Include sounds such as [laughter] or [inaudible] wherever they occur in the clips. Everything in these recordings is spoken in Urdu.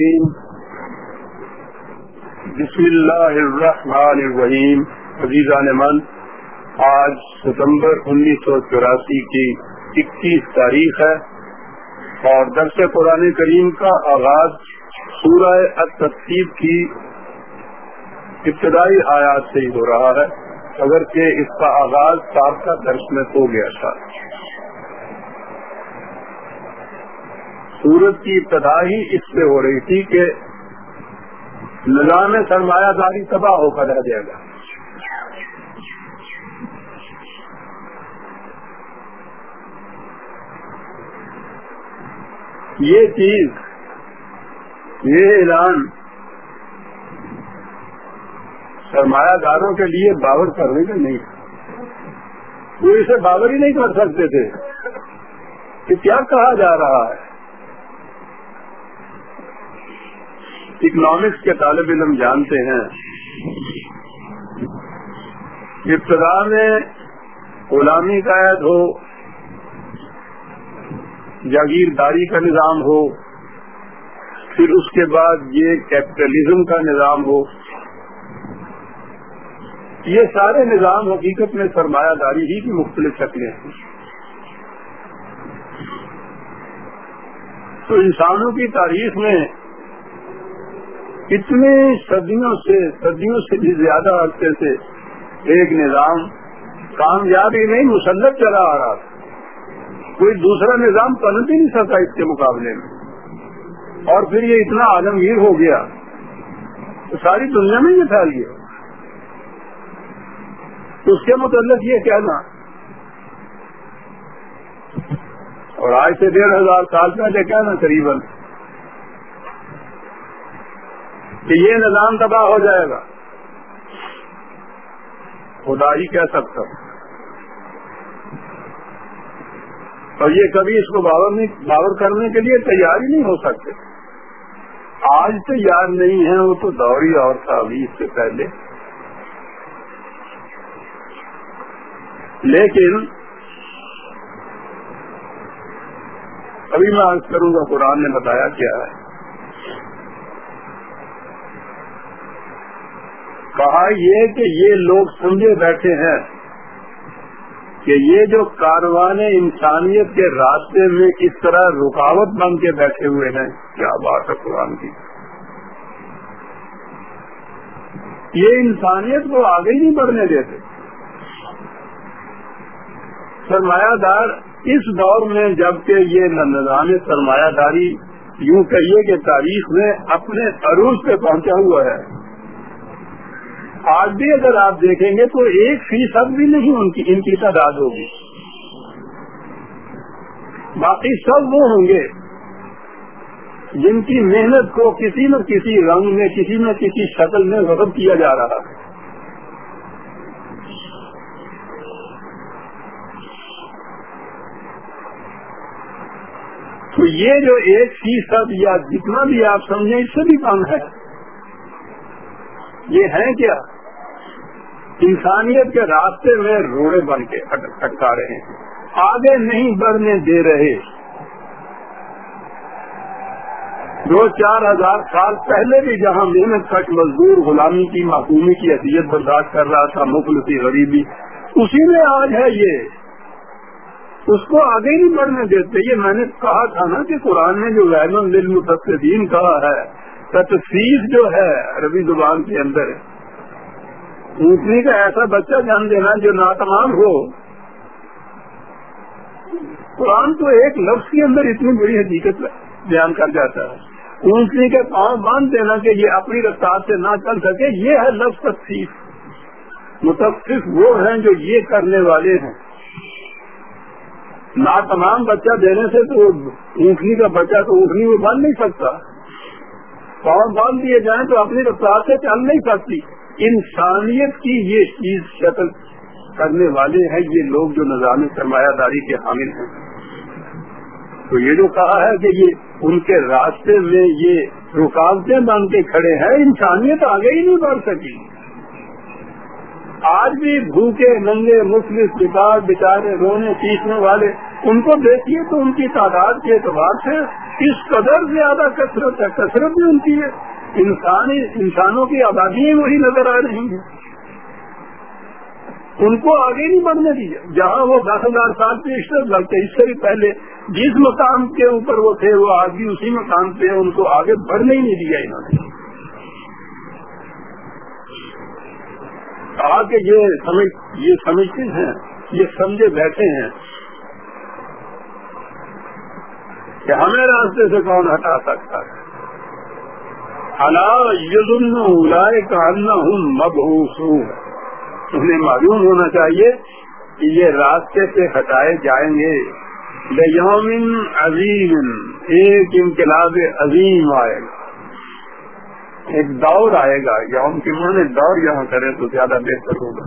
الرجیم بسم اللہ الرحمن الرحیم عزیزان من آج ستمبر انیس سو چوراسی کی اکیس تاریخ ہے اور درس قرآن کریم کا آغاز سورہ التقسیب کی ابتدائی آیات سے ہی ہو رہا ہے، اگرچہ اس کا آغاز سابقہ درس میں ہو گیا تھا۔ سورت کی ابتدا ہی اس سے ہو رہی تھی کہ نظام سرمایہ داری تباہ ہو کر رہ جائے گا۔ یہ چیز، یہ اعلان سرمایہ داروں کے لیے باور کرنے کا نہیں وہ اسے باور ہی نہیں کر سکتے تھے کہ کیا کہا جا رہا ہے۔ اکنامکس کے طالب علم جانتے ہیں۔ ابتدا میں غلامی قید ہو، جاگیرداری کا نظام ہو، پھر اس کے بعد یہ کیپٹلزم کا نظام ہو۔ یہ سارے نظام حقیقت میں سرمایہ داری ہی کی مختلف شکلیں ہیں۔ تو انسانوں کی تاریخ میں اتنے صدیوں سے صدیوں سے بھی زیادہ عرصے سے ایک نظام کامیاب ہی نہیں، مسلط چلا آ رہا تھا۔ کوئی دوسرا نظام پنپ ہی نہیں سکتا اس کے مقابلے میں۔ اور پھر یہ اتنا عالمگیر ہو گیا تو ساری دنیا میں یہ پھیل گیا تو اس کے متعلق یہ کہنا، اور آج سے ڈیڑھ ہزار سال پہلے کہنا قریب کہ یہ نظام تباہ ہو جائے گا۔ خدا ہی کہہ سکتا اور یہ کبھی اس کو باور نہیں باور کرنے کے لیے تیار ہی نہیں ہو سکتے۔ آج تیار نہیں ہے وہ تو دوری اور تھا ابھی اس سے پہلے۔ لیکن ابھی میں عرض کروں گا، قرآن نے بتایا کیا ہے۔ کہا یہ کہ یہ لوگ سمجھے بیٹھے ہیں کہ یہ جو کاروان انسانیت کے راستے میں اس طرح رکاوٹ بن کے بیٹھے ہوئے ہیں، کیا بات ہے قرآن کی؟ یہ انسانیت کو آگے نہیں بڑھنے دیتے۔ سرمایہ دار اس دور میں جبکہ یہ نظام سرمایہ داری یوں کہیے کہ تاریخ میں اپنے عروج پہ پہنچا ہوا ہے۔ آج بھی اگر آپ دیکھیں گے تو ایک فیصد بھی نہیں ان کی ان کی تعداد ہوگی۔ باقی سب وہ ہوں گے جن کی محنت کو کسی نہ کسی رنگ میں، کسی نہ کسی شکل میں غضب کیا جا رہا ہے۔ تو یہ جو ایک فیصد یا جتنا بھی آپ سمجھیں، اس سے بھی کم ہے۔ یہ ہے کیا؟ انسانیت کے راستے میں روڑے بن کے اٹکا رہے ہیں۔ آگے نہیں بڑھنے دے رہے۔ دو چار ہزار سال پہلے بھی جہاں محنت تک مزدور غلامی کی معقومی کی حیثیت برداشت کر رہا تھا، مخلصی غریبی، اسی میں آج ہے یہ۔ اس کو آگے نہیں بڑھنے دیتے۔ یہ میں نے کہا تھا نا کہ قرآن نے جو غیر المتصدین کہا ہے تفصیل جو ہے عربی زبان کے اندر اونٹنی کا ایسا بچہ جان دینا جو ناتمام ہو۔ قرآن تو ایک لفظ کے اندر اتنی بڑی حقیقت بیان کر جاتا ہے۔ اونٹنی کے پاؤں باندھ دینا کہ یہ اپنی رفتار سے نہ چل سکے، یہ ہے لفظ تفصیل متفق وہ ہیں جو یہ کرنے والے ہیں۔ نہ تمام بچہ دینے سے تو اونٹنی کا بچہ تو اونٹنی میں بن نہیں سکتا۔ پاؤں باندھ دیے جائیں تو اپنی رفتار سے چل نہیں سکتی۔ انسانیت کی یہ چیز شکل کرنے والے ہیں، یہ لوگ جو نظام سرمایہ داری کے حامل ہیں۔ تو یہ جو کہا ہے کہ یہ ان کے راستے میں یہ رکاوٹیں بن کے کھڑے ہیں، انسانیت آگے ہی نہیں بڑھ سکی۔ آج بھی بھوکے، ننگے، مفلس، بکار بچارے رونے، پیسنے والے ان کو دیکھیے تو ان کی تعداد کے اعتبار سے اس قدر زیادہ کثرت ہے، کثرت بھی ان کی ہے۔ انسانی انسانوں کی آبادی وہی نظر آ رہی ہیں ان کو آگے نہیں بڑھنے دیا جہاں وہ دس ہزار سال پیشتر لگتے اس سے بھی پہلے جس مقام کے اوپر وہ تھے، وہ آج بھی اسی مقام پہ ان کو آگے بڑھنے ہی نہیں دیا انہوں نے۔ کہا کہ یہ سمجھ یہ سمجھتے ہیں، یہ سمجھے بیٹھے ہیں۔ کہ ہمیں راستے سے کون ہٹا سکتا ہے؟ کا ہوں مبوس انہیں معلوم ہونا چاہیے کہ یہ راستے سے ہٹائے جائیں گے۔ یومن عظیم، ایک انقلاب عظیم آئے گا۔ ایک دور آئے گا۔ یوم کی معنی دور یہاں کرے تو زیادہ بہتر ہوگا۔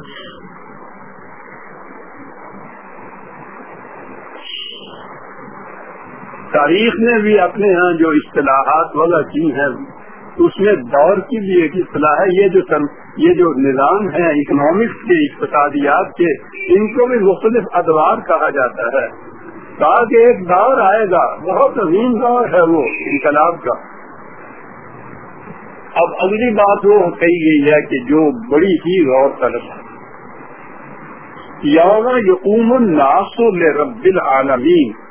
تاریخ نے بھی اپنے ہاں جو اصطلاحات وغیرہ کی ہیں، اس میں دور کی بھی ایک اصطلاح ہے، یہ جو یہ جو نظام ہے اکنامکس کے، اقتصادیات کے، ان کو بھی مختلف ادوار کہا جاتا ہے۔ تاکہ ایک دور آئے گا، بہت عظیم دور ہے وہ انقلاب کا۔ اب اگلی بات وہ کہی گئی ہے کہ جو بڑی ہی غور طلب ہے یوم یقوم الناس رب العالمین۔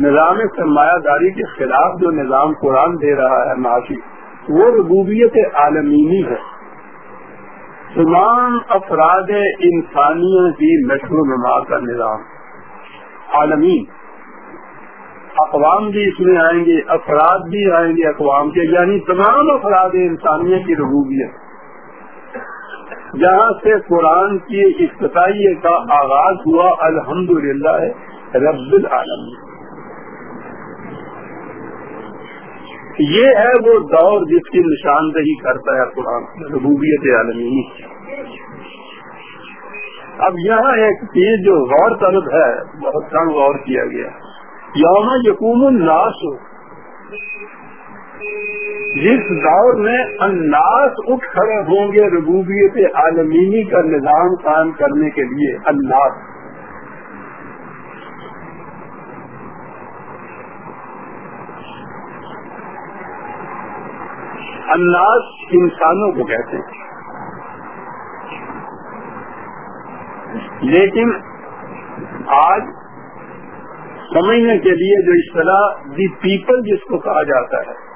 نظام سرمایہ داری کے خلاف جو نظام قرآن دے رہا ہے معاشی، وہ ربوبیت عالمینی ہے۔ تمام افراد انسانیوں کی نشو و نما کا نظام۔ عالمین، اقوام بھی اس میں آئیں گے، افراد بھی آئیں گے اقوام کے یعنی تمام افراد انسانیہ کی ربوبیت۔ جہاں سے قرآن کی افتتاحی کا آغاز ہوا الحمد للہ رب العالمین۔ یہ ہے وہ دور جس کی نشاندہی کرتا ہے قرآن، ربوبیت عالمی اب یہاں ایک چیز جو غور طلب ہے، بہت کم غور کیا گیا۔ یوم یقوم الناس۔ جس دور میں اناس اٹھ کھڑے ہوں گے ربوبیت عالمینی کا نظام قائم کرنے کے لیے اناس انداز انسانوں کو کہتے ہیں۔ لیکن آج سمجھنے کے لیے جو اس طرح دی پیپل جس کو کہا جاتا ہے،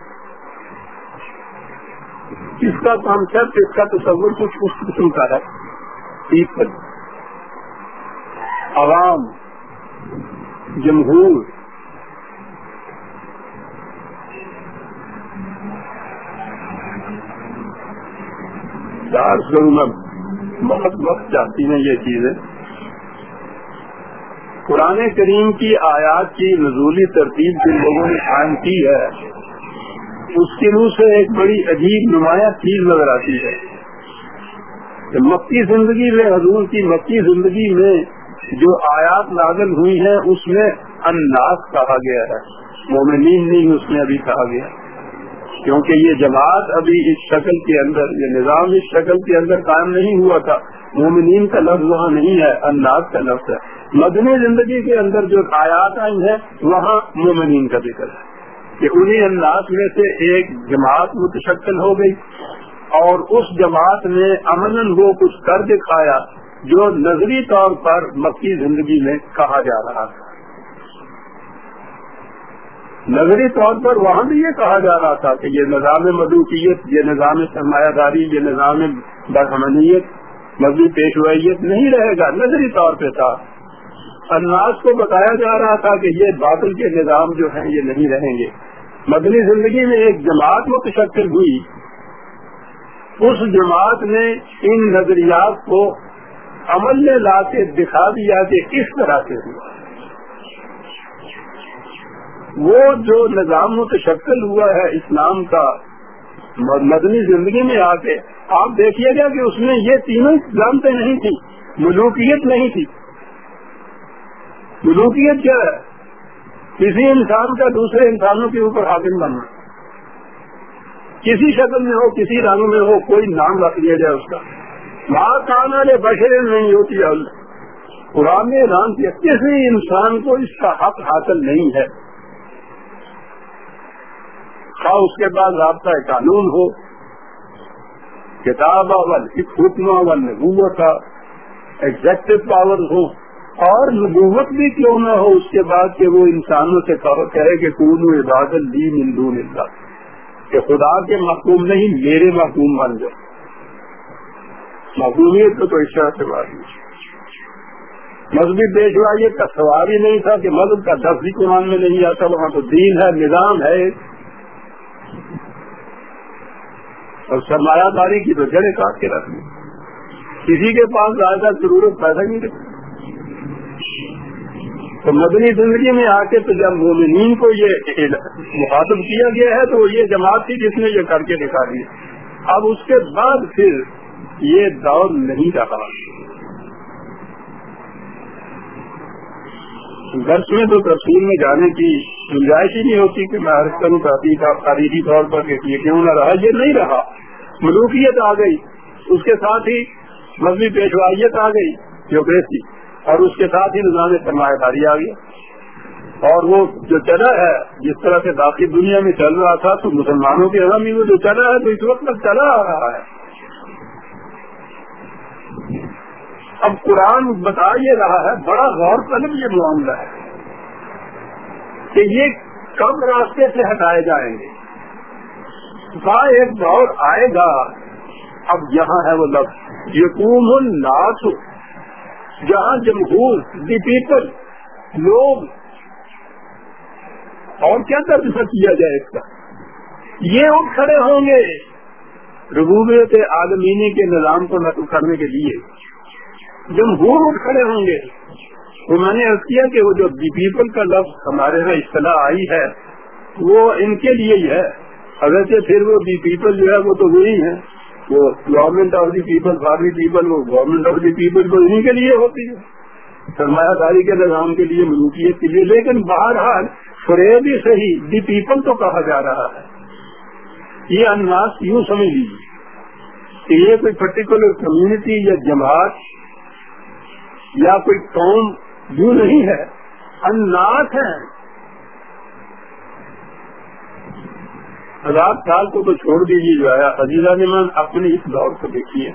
اس کا کانسپٹ اس کا تصور کچھ اس قسم کا ہے۔ پیپل، عوام، جمہور میں بہت وقت چاہتی ہیں یہ چیزیں۔ قرآن کریم کی آیات کی نزولی ترتیب جن لوگوں نے قائم کی ہے، اس کی روح سے ایک بڑی عجیب نمایاں چیز نظر آتی ہے کہ مکی زندگی میں، حضور کی مکی زندگی میں جو آیات نازل ہوئی ہیں، اس میں انداز کہا گیا ہے۔ مومنین نہیں، اس میں ابھی کہا گیا۔ کیونکہ یہ جماعت ابھی اس شکل کے اندر، یہ نظام اس شکل کے اندر قائم نہیں ہوا تھا۔ مومنین کا لفظ وہاں نہیں ہے، انداز کا لفظ ہے۔ مدنی زندگی کے اندر جو آیات آئی ہیں، وہاں مومنین کا ذکر ہے۔ کہ انہیں انداز میں سے ایک جماعت متشکل ہو گئی اور اس جماعت نے امن وہ کچھ کر دکھایا جو نظری طور پر مکی زندگی میں کہا جا رہا تھا۔ نظری طور پر وہاں بھی یہ کہا جا رہا تھا کہ یہ نظام مدوکیت، یہ نظام سرمایہ داری یہ نظام برہمنیت مزید پیشوائیت نہیں رہے گا، نظری طور پہ تھا۔ اناج کو بتایا جا رہا تھا کہ یہ باطل کے نظام جو ہیں یہ نہیں رہیں گے۔ مدنی زندگی میں ایک جماعت متشکل ہوئی۔ اس جماعت نے ان نظریات کو عمل میں لا کے دکھا دیا کہ کس طرح سے ہوا۔ وہ جو نظام متشکل ہوا ہے اسلام کا، مدنی زندگی میں آ کے، آپ دیکھیے گا کہ اس میں یہ تینوں جانتے نہیں تھی ملوکیت نہیں تھی۔ ملوکیت کیا ہے؟ کسی انسان کا دوسرے انسانوں کے اوپر حاکم بننا۔ کسی شکل میں ہو، کسی رنگ میں ہو، کوئی نام رکھ لیا جائے اس کا۔ وہاں کھانا بشر نہیں ہوتی قرآن نے اعلان کیا کسی انسان کو اس کا حق حاصل نہیں ہے۔ خواہ اس کے بعد رابطہ قانون ہو۔ کتاب اول حکم اول نبوت کا ایگزیکٹو پاور ہو۔ اور نبوت بھی کیوں نہ ہو، اس کے بعد کہ وہ انسانوں سے کہے کہ کون عبادت دی مندون اللہ۔ کہ خدا کے محکوم نہیں، میرے محکوم بن جائے محکومیت تو اس طرح سے بات نہیں مذہبی پیشوائی کا سوال ہی نہیں تھا کہ مذہب کا دس بھی قرآن میں نہیں آتا، وہاں تو دین ہے، نظام ہے۔ اور سرمایہ داری کی تو جڑے کاٹ کے رکھنی کسی کے پاس زیادہ ضرورت پیدا نہیں رکھتی تو مدنی زندگی میں آ کے تو جب مومنین کو یہ مخاطب کیا گیا ہے تو یہ جماعت تھی جس نے یہ کر کے دکھا دی۔ اب اس کے بعد پھر یہ دور نہیں رہا۔ درس میں تو تفصیل میں جانے کی گنجائش ہی نہیں ہوتی کہ میں حرکت کروں تاریخی طور پر کہ یہ کیوں نہ رہا؟ یہ نہیں رہا۔ ملوکیت آ گئی۔ اس کے ساتھ ہی مذہبی پیشوائیت آ گئی جو بیسی اور اس کے ساتھ ہی نظام سرمایہ داری آ گئی۔ اور وہ جو چلا ہے، جس طرح سے باقی دنیا میں چل رہا تھا، تو مسلمانوں کے عوام میں جو چلا ہے، تو اس وقت تک چلا آ رہا ہے۔ اب قرآن بتا یہ رہا ہے، بڑا غور طلب یہ معاملہ ہے۔ کہ یہ کم راستے سے ہٹائے جائیں گے۔ ایک دور آئے گا۔ اب یہاں ہے وہ لفظ۔ یقوم الناس۔ جہاں جمہور، دی پیپل، لوگ۔ اور کیا ترجمہ کیا جائے اس کا؟ یہ اٹھ کھڑے ہوں گے۔ ربوبیت عالمینی کے نظام کو نقل کرنے کے لیے۔ جمہور اٹھ کھڑے ہوں گے۔ میں نے عرض کیا کہ وہ جو پیپل کا لفظ ہمارے یہاں اصطلاح آئی ہے، وہ ان کے لیے ہی ہے۔ اگر پھر وہ دی پیپل جو ہے، وہ تو وہی ہے وہ government of the people for the people وہ گورنمنٹ آف دی پیپل تو انہیں کے لیے ہوتی ہے سرمایہ داری کے نظام کے لیے، ملوکیت کے لیے۔ لیکن بہرحال فریب ہی صحیح دی پیپل تو کہا جا رہا ہے۔ یہ اناس یوں سمجھ لیجیے کہ یہ کوئی پرٹیکولر کمیونٹی یا جماعت یا کوئی قوم یوں نہیں ہے۔ اناس ہے ہزار سال کو تو چھوڑ دیجیے جو ہے عزیزہ جی، نمان اپنے اس دور کو دیکھیے۔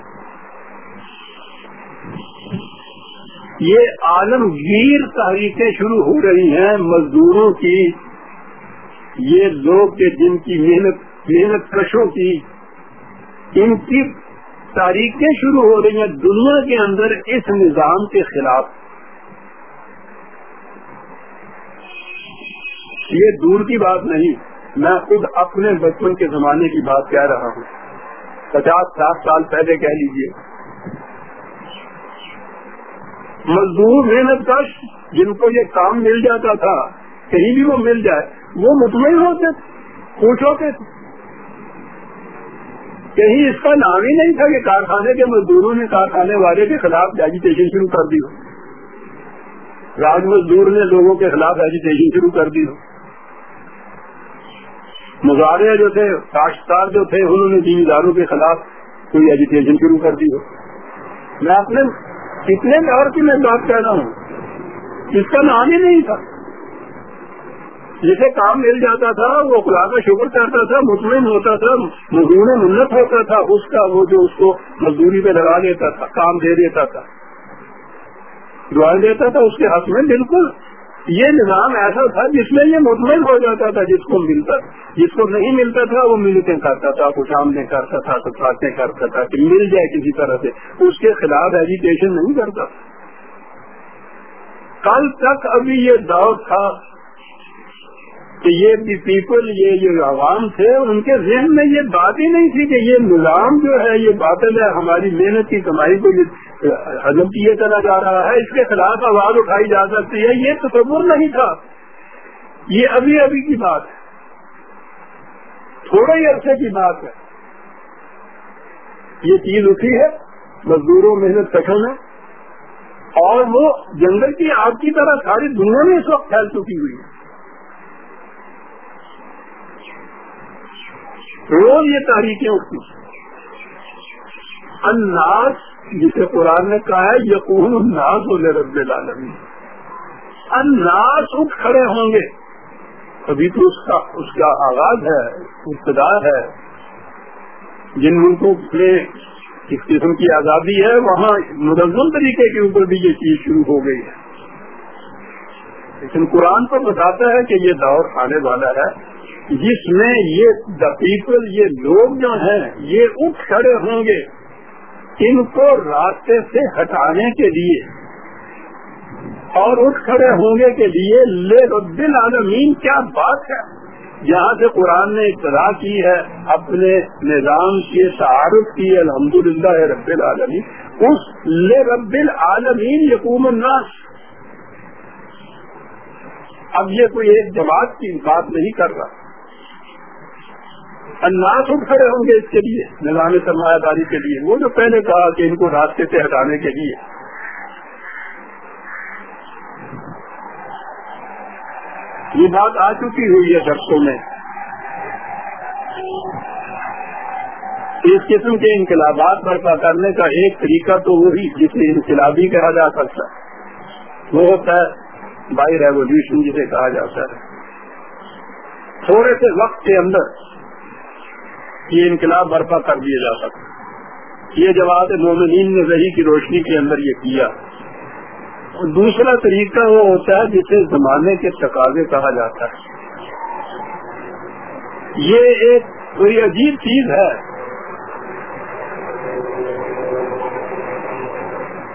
یہ عالمگیر تحریکیں شروع ہو رہی ہیں مزدوروں کی۔ یہ لوگ کے جن کی محنت محنت کشوں کی۔ ان کی تاریخیں شروع ہو رہی ہیں۔ دنیا کے اندر اس نظام کے خلاف۔ یہ دور کی بات نہیں، میں خود اپنے بچپن کے زمانے کی بات کہہ رہا ہوں۔ پچاس ساٹھ سال پہلے کہہ لیجیے مزدور محنت کش، جن کو یہ کام مل جاتا تھا، کہیں بھی وہ مل جائے، وہ مطمئن ہوتے خوش ہوتے تھے کہیں اس کا نام ہی نہیں تھا کہ کارخانے کے مزدوروں نے کارخانے والے کے خلاف ایجیٹیشن شروع کر دی ہو۔ راج مزدور نے لوگوں کے خلاف ایجیٹیشن شروع کر دی ہو۔ مظاہرے جو تھے کاشتکار جو تھے، انہوں نے دینداروں کے خلاف کوئی ایجیٹیشن شروع کر دی۔ ہو میں اپنے کتنے دور کی میں بات کہہ رہا ہوں، اس کا نام ہی نہیں تھا۔ جسے کام مل جاتا تھا، وہ خدا کا شکر کرتا تھا، مطمئن ہوتا تھا، مزدور منت ہوتا تھا، اس کا وہ جو اس کو مزدوری پہ لگا دیتا تھا، کام دے دیتا تھا۔ دعائیں دیتا تھا، اس کے حق میں بالکل یہ نظام ایسا تھا جس میں یہ مطمئن ہو جاتا تھا جس کو ملتا، جس کو نہیں ملتا تھا، وہ ملتے کرتا تھا، کچھ آمدیں کرتا تھا، کچھ باتیں کرتا تھا کہ مل جائے کسی طرح سے۔ اس کے خلاف ایجیٹیشن نہیں کرتا۔ کل تک ابھی یہ دور تھا کہ یہ بھی پیپل، یہ جو عوام تھے، ان کے ذہن میں یہ بات ہی نہیں تھی کہ یہ نظام جو ہے، یہ باطل ہے، ہماری محنت کی کمائی کو ہزم کیے چلا جا رہا ہے، اس کے خلاف آواز اٹھائی جا سکتی ہے، یہ تصور نہیں تھا۔ یہ ابھی ابھی کی بات ہے۔ تھوڑے ہی عرصے کی بات ہے۔ یہ چیز اٹھی ہے، مزدوروں محنت کٹن ہے۔ اور وہ جنگل کی آگ کی طرح ساری دنیا میں اس وقت پھیل چکی ہوئی ہے۔ روز یہ تاریخیں اٹھتی اناس جسے قرآن نے کہا ہے یقون الناس بولے رب العالمین۔ الناس اٹھ کھڑے ہوں گے۔ ابھی تو اس کا اس کا آغاز ہے، ابتدا ہے۔ جن ملکوں میں اس قسم کی آزادی ہے، وہاں منظم طریقے کے اوپر بھی یہ چیز شروع ہو گئی ہے۔ لیکن قرآن تو بتاتا ہے کہ یہ دور آنے والا ہے۔ جس میں یہ دا پیپل یہ لوگ جو ہیں، یہ اٹھ کھڑے ہوں گے ان کو راستے سے ہٹانے کے لیے اور اٹھ کھڑے ہوں گے کے لیے لے رب العالمین کیا بات ہے؟ جہاں سے قرآن نے ابتدا کی ہے، اپنے نظام کے تعارف کی الحمد للہ رب العالمین۔ اس لے رب العالمین یقوم الناس۔ اب یہ کوئی ایک جماعت کی بات نہیں کر رہا۔ اناس اٹھ کھڑے ہوں گے اس کے لیے، نظام سرمایہ داری کے لیے۔ وہ جو پہلے کہا کہ ان کو راستے سے ہٹانے کے لیے۔ یہ بات آ چکی ہوئی ہے درسوں میں۔ اس قسم کے انقلابات برپا کرنے کا ایک طریقہ تو وہی جسے انقلابی کہا جا سکتا ہے۔ وہ ہوتا ہے بائی ریولیوشن جسے کہا جاتا ہے۔ تھوڑے سے وقت کے اندر یہ انقلاب برپا کر دیا جا سکتا یہ جواب مومنین نے رہی کی روشنی کے اندر یہ کیا۔ اور دوسرا طریقہ وہ ہوتا ہے جسے زمانے کے تقاضے کہا جاتا ہے۔ یہ ایک کوئی عجیب چیز ہے۔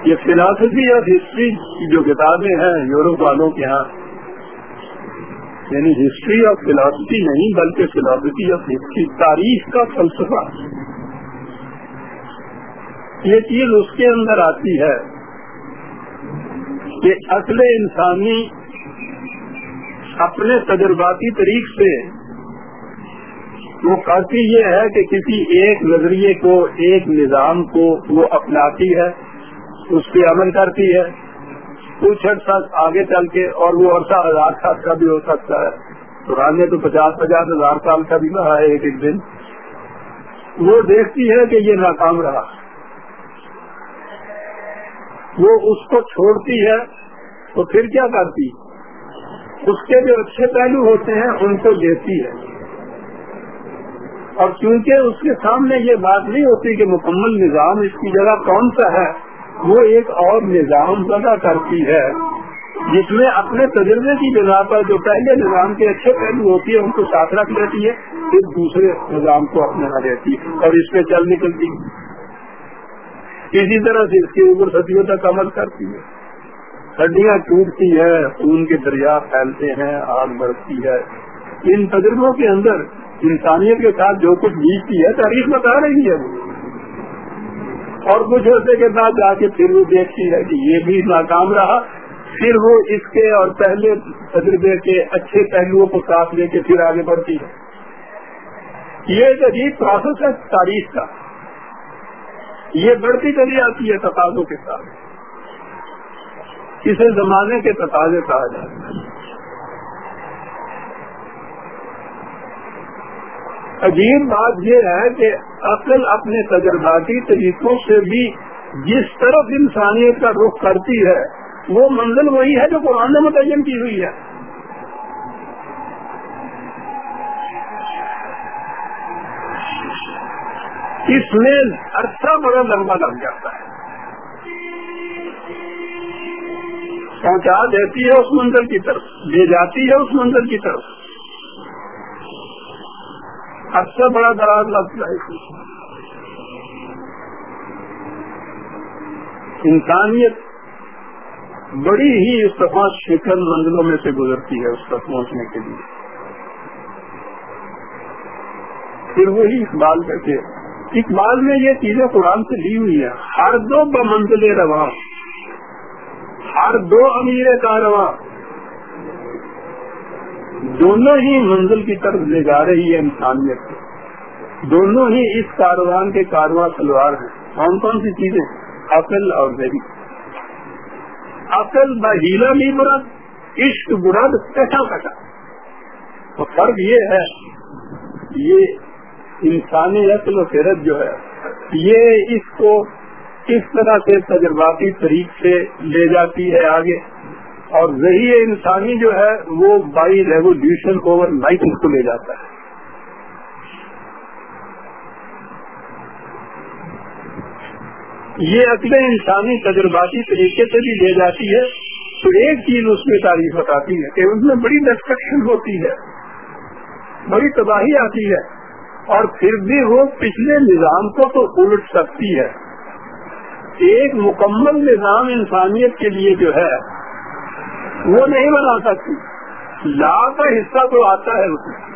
یہ فلاسفی آف ہسٹری جو کتابیں ہیں یورپ والوں کے ہاں یعنی ہسٹری آف فلاسفی نہیں، بلکہ فلاسفی آف ہسٹری تاریخ کا فلسفہ. یہ چیز اس کے اندر آتی ہے کہ اصل انسانی اپنے تجرباتی طریق سے وہ کرتی یہ ہے کہ کسی ایک نظریے کو، ایک نظام کو وہ اپناتی ہے، اس پہ عمل کرتی ہے۔ کچھ عرصہ آگے چل کے اور وہ عرصہ ہزار سال کا بھی ہو سکتا ہے۔ قرآن نے تو پچاس پچاس ہزار سال کا بھی کہا ہے ایک ایک دن۔ وہ دیکھتی ہے کہ یہ ناکام رہا۔ وہ اس کو چھوڑتی ہے تو پھر کیا کرتی؟ اس کے جو اچھے پہلو ہوتے ہیں ان کو دیتی ہے۔ اور کیونکہ اس کے سامنے یہ بات نہیں ہوتی کہ مکمل نظام اس کی جگہ کون سا ہے وہ ایک اور نظام پیدا کرتی ہے، جس میں اپنے تجربے کی بنا پر جو پہلے نظام کے اچھے پہلو ہوتی ہے ان کو ساتھ رکھ لیتی ہے، پھر دوسرے نظام کو اپنا لیتی اور اس پہ چل نکلتی اسی طرح سے اس کے اوپر صدیوں تک عمل کرتی ہے۔ ہڈیاں ٹوٹتی ہے خون کے دریا پھیلتے ہیں، آگ بڑھتی ہے۔ ان تجربوں کے اندر انسانیت کے ساتھ جو کچھ بیچتی ہے، تاریخ بتا رہی ہے وہ۔ اور کچھ عرصے کے بعد جا کے پھر وہ دیکھتی ہے کہ یہ بھی ناکام رہا۔ پھر وہ اس کے اور پہلے تجربے کے اچھے پہلوؤں کو ساتھ لے کے پھر آگے بڑھتی ہے۔ یہ ایک عجیب پروسیس ہے تاریخ کا، یہ بڑھتی چلی آتی ہے تقاضوں کے ساتھ۔ اسے زمانے کے تقاضے کہا جاتا ہے۔ عجیب بات یہ ہے کہ عقل اپنے تجرباتی طریقوں سے بھی جس طرف انسانیت کا رخ کرتی ہے، وہ منزل وہی ہے جو قرآن نے متعین کی ہوئی ہے۔ اس میں عرصہ بڑا لمبا لگ جاتا ہے۔ پہنچا دیتی ہے اس منزل کی طرف، لے جاتی ہے اس منزل کی طرف۔ عرصہ بڑا دراز لگتا ہے۔ انسانیت بڑی ہی استفا شکن منزلوں میں سے گزرتی ہے اس تک پہنچنے کے لیے۔ پھر وہی اقبال کہتے اقبال میں یہ چیزیں قرآن سے لی ہوئی ہیں، ہر دو بمنزل رواں، ہر دو امیر کارواں دونوں ہی منزل کی طرف لے جا رہی ہے انسانیت کو۔ دونوں ہی اس کاروان کے کارواں سلوار ہیں۔ کون کون سی چیزیں؟ عقل اور ذہی عقل بہیلا بھی مرد عشق برد کٹا کٹا تو فرق یہ ہے، یہ انسانی عقل و فرت جو ہے، یہ اس کو اس طرح سے تجرباتی طریق سے لے جاتی ہے آگے؟ اور وہی انسانی جو ہے وہ بائی ریولیوشن اوور نائٹ اس کو لے جاتا ہے۔ یہ عقل انسانی تجرباتی طریقے سے بھی لے جاتی ہے، تو ایک چیز اس میں تعریف بتاتی ہے کہ اس میں بڑی ڈسٹرکشن ہوتی ہے، بڑی تباہی آتی ہے، اور پھر بھی وہ پچھلے نظام کو تو الٹ سکتی ہے۔ ایک مکمل نظام انسانیت کے لیے جو ہے وہ نہیں بنا سکتی۔ لا کا حصہ تو آتا ہے۔ اس میں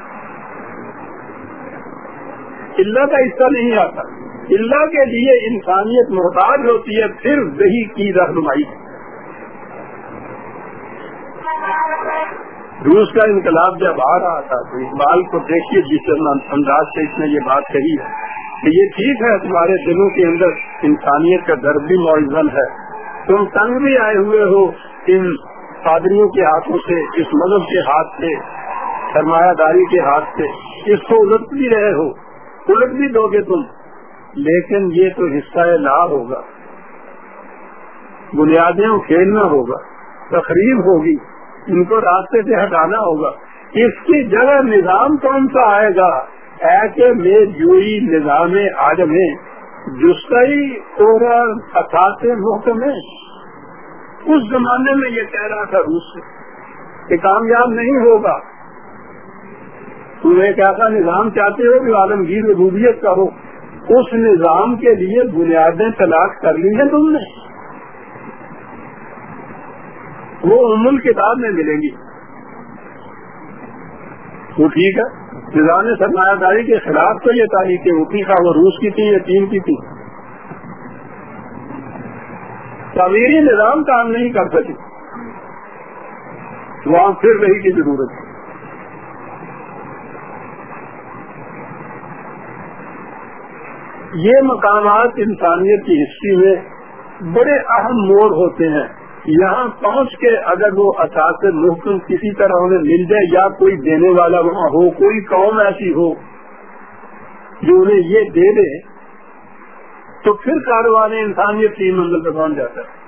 اللہ کا حصہ نہیں آتا۔ اللہ کے لیے انسانیت محتاج ہوتی ہے، پھر وہی کی رہنمائی۔ روس کا انقلاب جب آ رہا تھا، تو اقبال کو دیکھیے جس انداز سے اس نے یہ بات کہی ہے کہ یہ ٹھیک ہے، تمہارے دلوں کے اندر انسانیت کا درد بھی موزن ہے۔ تم تنگ بھی آئے ہوئے ہو ان پادریوں کے ہاتھوں سے اس مذہب کے ہاتھ سے، سرمایہ داری کے ہاتھ سے، اس کو الٹ بھی رہے ہو، الٹ بھی دو گے تم۔ لیکن یہ تو حصہ لا ہوگا۔ بنیادیں کھیلنا ہوگا، تقریب ہوگی، ان کو راستے سے ہٹانا ہوگا۔ اس کی جگہ نظام کون سا آئے گا؟ ایسے میں جوئی نظام آدم جسائی اور اثاثے محکم ہے اس زمانے میں یہ کہہ رہا تھا روس سے کہ کامیاب نہیں ہوگا۔ تم ایک ایسا نظام چاہتے ہو جو عالمگیر ربوبیت کا ہو؟ اس نظام کے لیے بنیادیں تلاش کر لی ہیں تم نے۔ وہ عمل کتاب میں ملیں گی۔ وہ ٹھیک ہے۔ نظام سرمایہ داری کے خلاف تو یہ تاریخیں ہوتی تھا وہ روس کی تھی یا چین کی تھی تعمیری نظام کام نہیں کر سکے۔ وہاں پھر رہی کی ضرورت ہے۔ یہ مقامات انسانیت کی ہسٹری میں بڑے اہم موڑ ہوتے ہیں۔ یہاں پہنچ کے اگر وہ اثاث محکم کسی طرح انہیں مل جائے یا کوئی دینے والا وہاں ہو، کوئی قوم ایسی ہو جو انہیں یہ دے دے تو پھر کاروبار انسانیت کی منزل پہ پہنچ جاتا ہے۔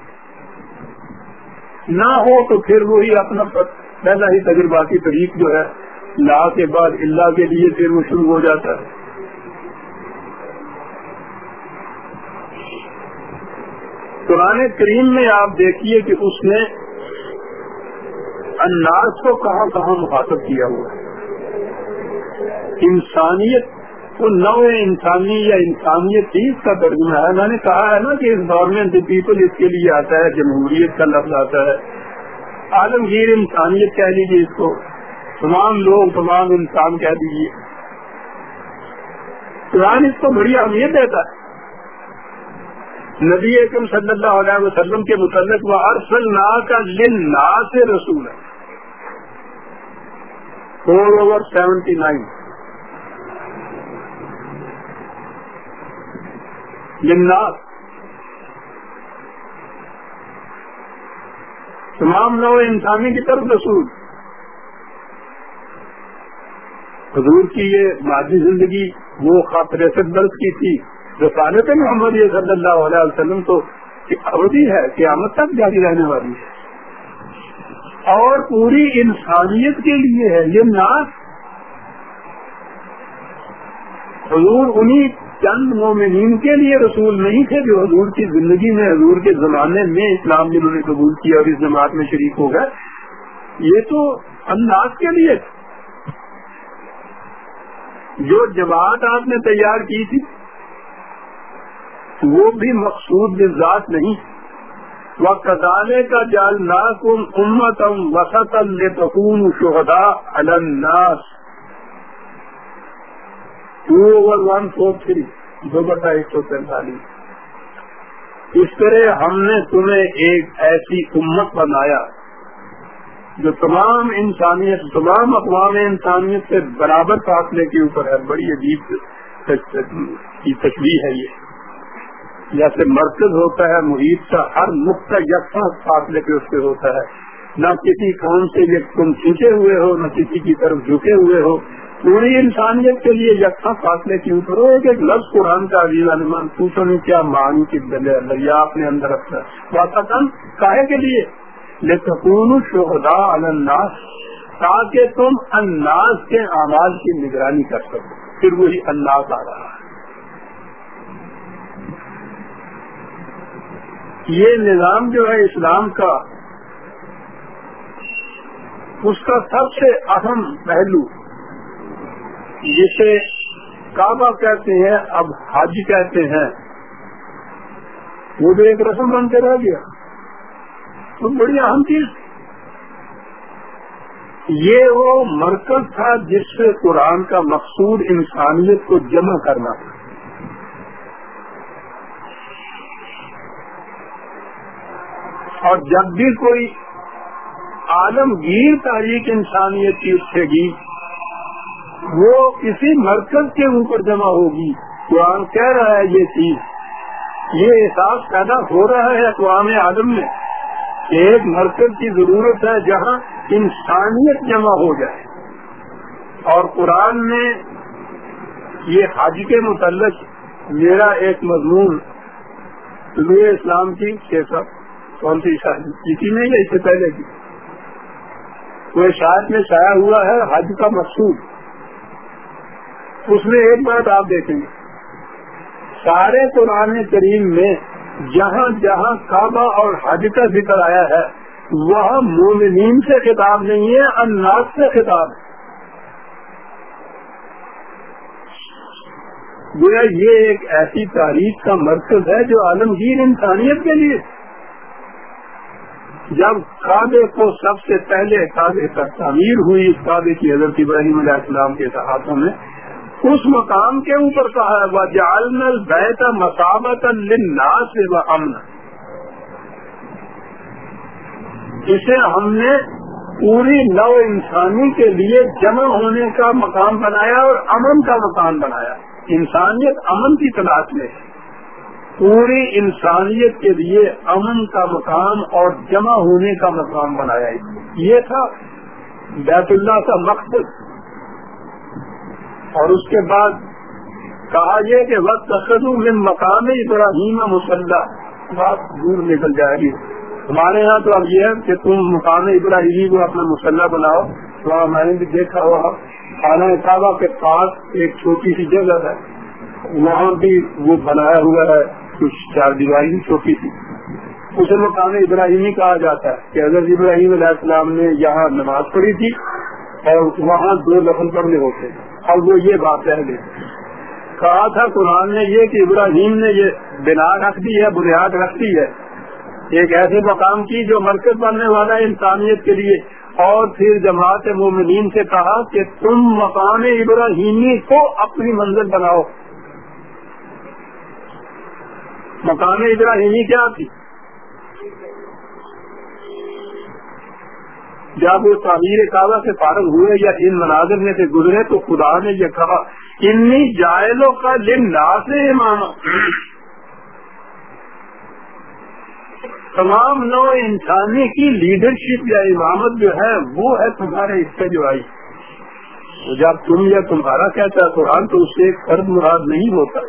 نہ ہو تو پھر وہی اپنا پہلا ہی تجرباتی طریق جو ہے، لا کے بعد اللہ کے لیے پھر وہ شروع ہو جاتا ہے۔ قرآن کریم میں آپ دیکھیے کہ اس نے انداز کو کہاں کہاں مخاطب کیا ہوا ہے۔ انسانیت کو نو انسانی یا انسانیت ہی اس کا ترجمہ ہے، میں نے کہا ہے نا کہ اس دور میں پیپل اس کے لیے آتا ہے، جمہوریت کا لفظ آتا ہے۔ عالمگیر انسانیت کہہ لیجیے اس کو۔ تمام لوگ، تمام انسان کہہ دیجیے قرآن اس کو بڑی اہمیت دیتا ہے۔ نبی اکم صلی اللہ علیہ وسلم کے متعلق وہ ارسل نا کا لن نا سے رسول ہے فور اوور سیونٹی نائن لناس تمام نو انسانی کی طرف رسول۔ حضور کی یہ مادی زندگی وہ خاطر سے درد کی تھی۔ رسالت محمد صلی اللہ علیہ وسلم تو ابدی ہے، قیامت تک جاری رہنے والی ہے۔ اور پوری انسانیت کے لیے ہے یہ ناس حضور انہی چند مومنین کے لیے رسول نہیں تھے جو حضور کی زندگی میں، حضور کے زمانے میں اسلام جنہوں نے قبول کیا اور اس جماعت میں شریک ہو گئے، یہ تو انداز کے لیے جو جماعت آپ نے تیار کی تھی، وہ بھی مقصود ذات نہیں۔ وہ کزانے کا جال ناکم امتم وسط شہدا الناس۔ Two over one four three, دو بٹا ایک سو پینتالیس اس طرح ہم نے تمہیں ایک ایسی امت بنایا جو تمام انسانیت، تمام اقوام انسانیت سے برابر فاصلے کے اوپر ہے۔ بڑی عجیب کی تصویر ہے یہ۔ جیسے مرکز ہوتا ہے، محیط کا ہر نقطہ یکساں فاصلے پہ اس پہ ہوتا ہے۔ نہ کسی قوم سے یہ تم کھینچے ہوئے ہو، نہ کسی کی طرف جھکے ہوئے ہو۔ پوری انسانیت کے لیے یکساں اچھا فاصلے کیوں کرو ایک ایک لفظ قرآن کا عزیز علمان پوچھو نہیں کیا معنی کی دریا اپنے اندر رکھتا ہے۔ واسطن کاہے کے لیے۔ لیکن شہدا الناس تاکہ تم انداز کے آواز کی نگرانی کر سکو۔ پھر وہی انداز آ رہا ہے۔ یہ نظام جو ہے اسلام کا، اس کا سب سے اہم پہلو جسے کعبہ کہتے ہیں، اب حج کہتے ہیں۔ وہ بھی ایک رسم بن کے رہ گیا۔ تو بڑی اہم چیز۔ یہ وہ مرکز تھا جس سے قرآن کا مقصود انسانیت کو جمع کرنا تھا۔ اور جب بھی کوئی عالمگیر تاریخ انسانیت کی اٹھے گی وہ کسی مرکز کے اوپر جمع ہوگی۔ قرآن کہہ رہا ہے یہ چیز۔ یہ احساس پیدا ہو رہا ہے اقوام عالم میں ایک مرکز کی ضرورت ہے جہاں انسانیت جمع ہو جائے۔ اور قرآن میں یہ حج کے متعلق میرا ایک مضمون طلوع اسلام کی کیسا کون سی شادی کسی میں یا اس سے پہلے کی؟ کوئی شاید میں شاید ہوا ہے حج کا مقصود۔ اس میں ایک بات آپ دیکھیں گے۔ سارے قرآن کریم میں جہاں جہاں کعبہ اور حج کا ذکر آیا ہے وہ مومنین سے خطاب نہیں ہے اناج سے خطاب ہے۔ گویا یہ ایک ایسی تاریخ کا مرکز ہے جو عالمگیر انسانیت کے لیے جب کعبے کو سب سے پہلے کعبے کا تعمیر ہوئی، اس کعبے کی حضرت ابراہیم علیہ السلام کے ہاتھوں میں اس مقام کے اوپر کہا ہے وہ جالن بیت مسابت سے وہ امن اسے ہم نے پوری نو انسانی کے لیے جمع ہونے کا مقام بنایا اور امن کا مکان بنایا۔ انسانیت امن کی تلاش میں پوری انسانیت کے لیے امن کا مقام اور جمع ہونے کا مقام بنایا۔ یہ تھا بیت اللہ کا مقصد۔ اور اس کے بعد کہا یہ کہ وقت میں مقام ابراہیم مسلح بات دور نکل جائے گی۔ ہمارے یہاں تو اب یہ ہے کہ تم مقام ابراہیمی کو اپنا مسلح بناؤ۔ تو میں نے بھی دیکھا ہوا۔ خانہ کعبہ کے پاس ایک چھوٹی سی جگہ ہے۔ وہاں بھی وہ بنایا ہوا ہے۔ کچھ چار دیواری چھوٹی سی۔ اسے مقام ابراہیمی کہا جاتا ہے کہ حضرت ابراہیم علیہ السلام نے یہاں نماز پڑھی تھی۔ اور وہاں دو لفظ پڑھنے ہوتے اور وہ یہ بات کہہ گئے کہا تھا قرآن نے یہ کہ ابراہیم نے یہ بنا رکھ دی ہے، بنیاد رکھ دی ہے۔ ایک ایسے مقام کی جو مرکز بننے والا ہے انسانیت کے لیے۔ اور پھر جماعت مومنین سے کہا کہ تم مقام ابراہیمی کو اپنی منزل بناؤ۔ مقام ابراہیمی کیا تھی؟ جب وہ تعمیر کعبہ سے فارغ ہوئے یا ان مناظر میں سے گزرے تو خدا نے یہ کہا، انی جائلوں کا لندا سے امام تمام نو انسانی کی لیڈرشپ یا امامت جو ہے، وہ ہے تمہارے اس سے جو آئی۔ جب تم یا تمہارا کہتا ہے قرآن، تو اس سے ایک فرد مراد نہیں ہوتا۔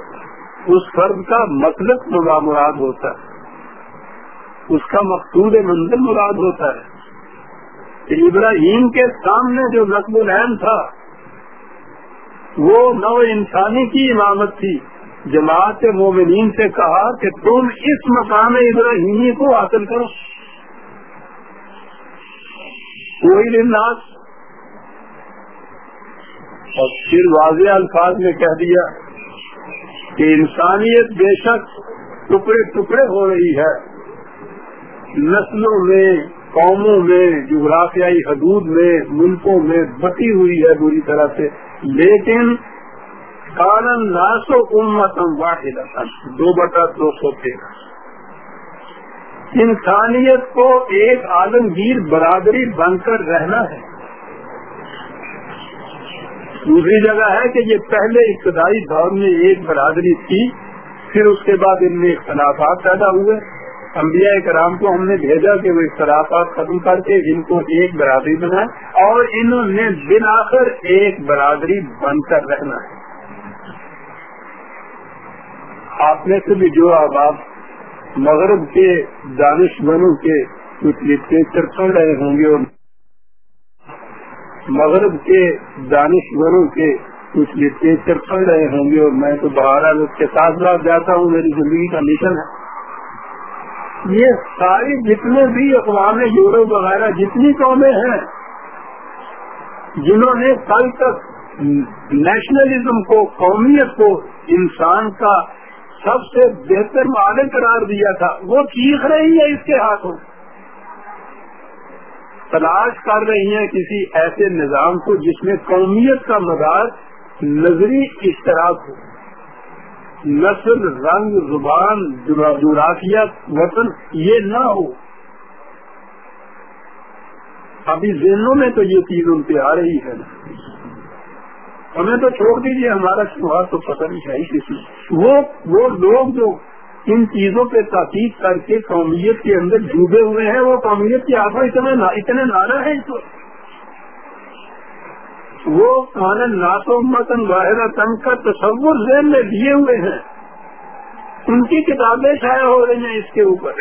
اس فرد کا مطلب مراد ہوتا ہے۔ اس کا مقصود منزل مراد ہوتا ہے۔ ابراہیم کے سامنے جو نقب العین تھا، وہ نو انسانی کی امامت تھی۔ جماعت مومنین سے کہا کہ تم اس مقام ابراہیمی کو حاصل کرو۔ کوئی لناس اور پھر واضح الفاظ میں کہہ دیا کہ انسانیت بے شک ٹکڑے ٹکڑے ہو رہی ہے۔ نسلوں میں قوموں میں، جغرافیائی حدود میں، ملکوں میں بٹی ہوئی ہے بری طرح سے۔ لیکن کانن ناسو امتم واحد دو بٹا دو سو تیرہ۔ انسانیت کو ایک عالمگیر برادری بن کر رہنا ہے۔ دوسری جگہ ہے کہ یہ پہلے ابتدائی دور میں ایک برادری تھی، پھر اس کے بعد ان میں اختلافات پیدا ہوئے۔ انبیاء کرام کو ہم نے بھیجا کہ وہ اختلافات ختم کر کے ان کو ایک برادری بنائے اور انہوں نے بنا کر ایک برادری بن کر رہنا ہے۔ آپ میں سے بھی جو آپ مغرب کے دانشوروں کے کچھ لٹریچر پڑھ رہے ہوں گے اور مغرب کے دانشوروں کے کچھ لٹریچر پڑھ رہے ہوں گے اور میں تو باہر کے ساتھ ساتھ جاتا ہوں، میری زندگی کا مشن ہے۔ یہ ساری جتنے بھی اقوام یورپ وغیرہ، جتنی قومیں ہیں، جنہوں نے کل تک نیشنلزم کو، قومیت کو انسان کا سب سے بہتر معالم قرار دیا تھا، وہ چیخ رہی ہے اس کے ہاتھوں۔ تلاش کر رہی ہیں کسی ایسے نظام کو جس میں قومیت کا مدار نظری اشتراک ہو۔ نسل، رنگ، زبان جغرافیت وطن، یہ نہ ہو۔ ابھی ذہنوں میں تو یہ چیز ان پہ آ رہی ہے۔ ہمیں تو چھوڑ دیجیے ہمارا شمار تو پتہ نہیں ہے کسی وہ وہ لوگ جو ان چیزوں پہ تحقیق کر کے قومیت کے اندر ڈوبے ہوئے ہیں، وہ قومیت کے آفا اتنے اتنے نعرہ ہے وہ کان ناتو متن واحد تن کا تصور ذہن میں لیے ہوئے ہیں۔ ان کی کتابیں شائع ہو رہی ہیں اس کے اوپر۔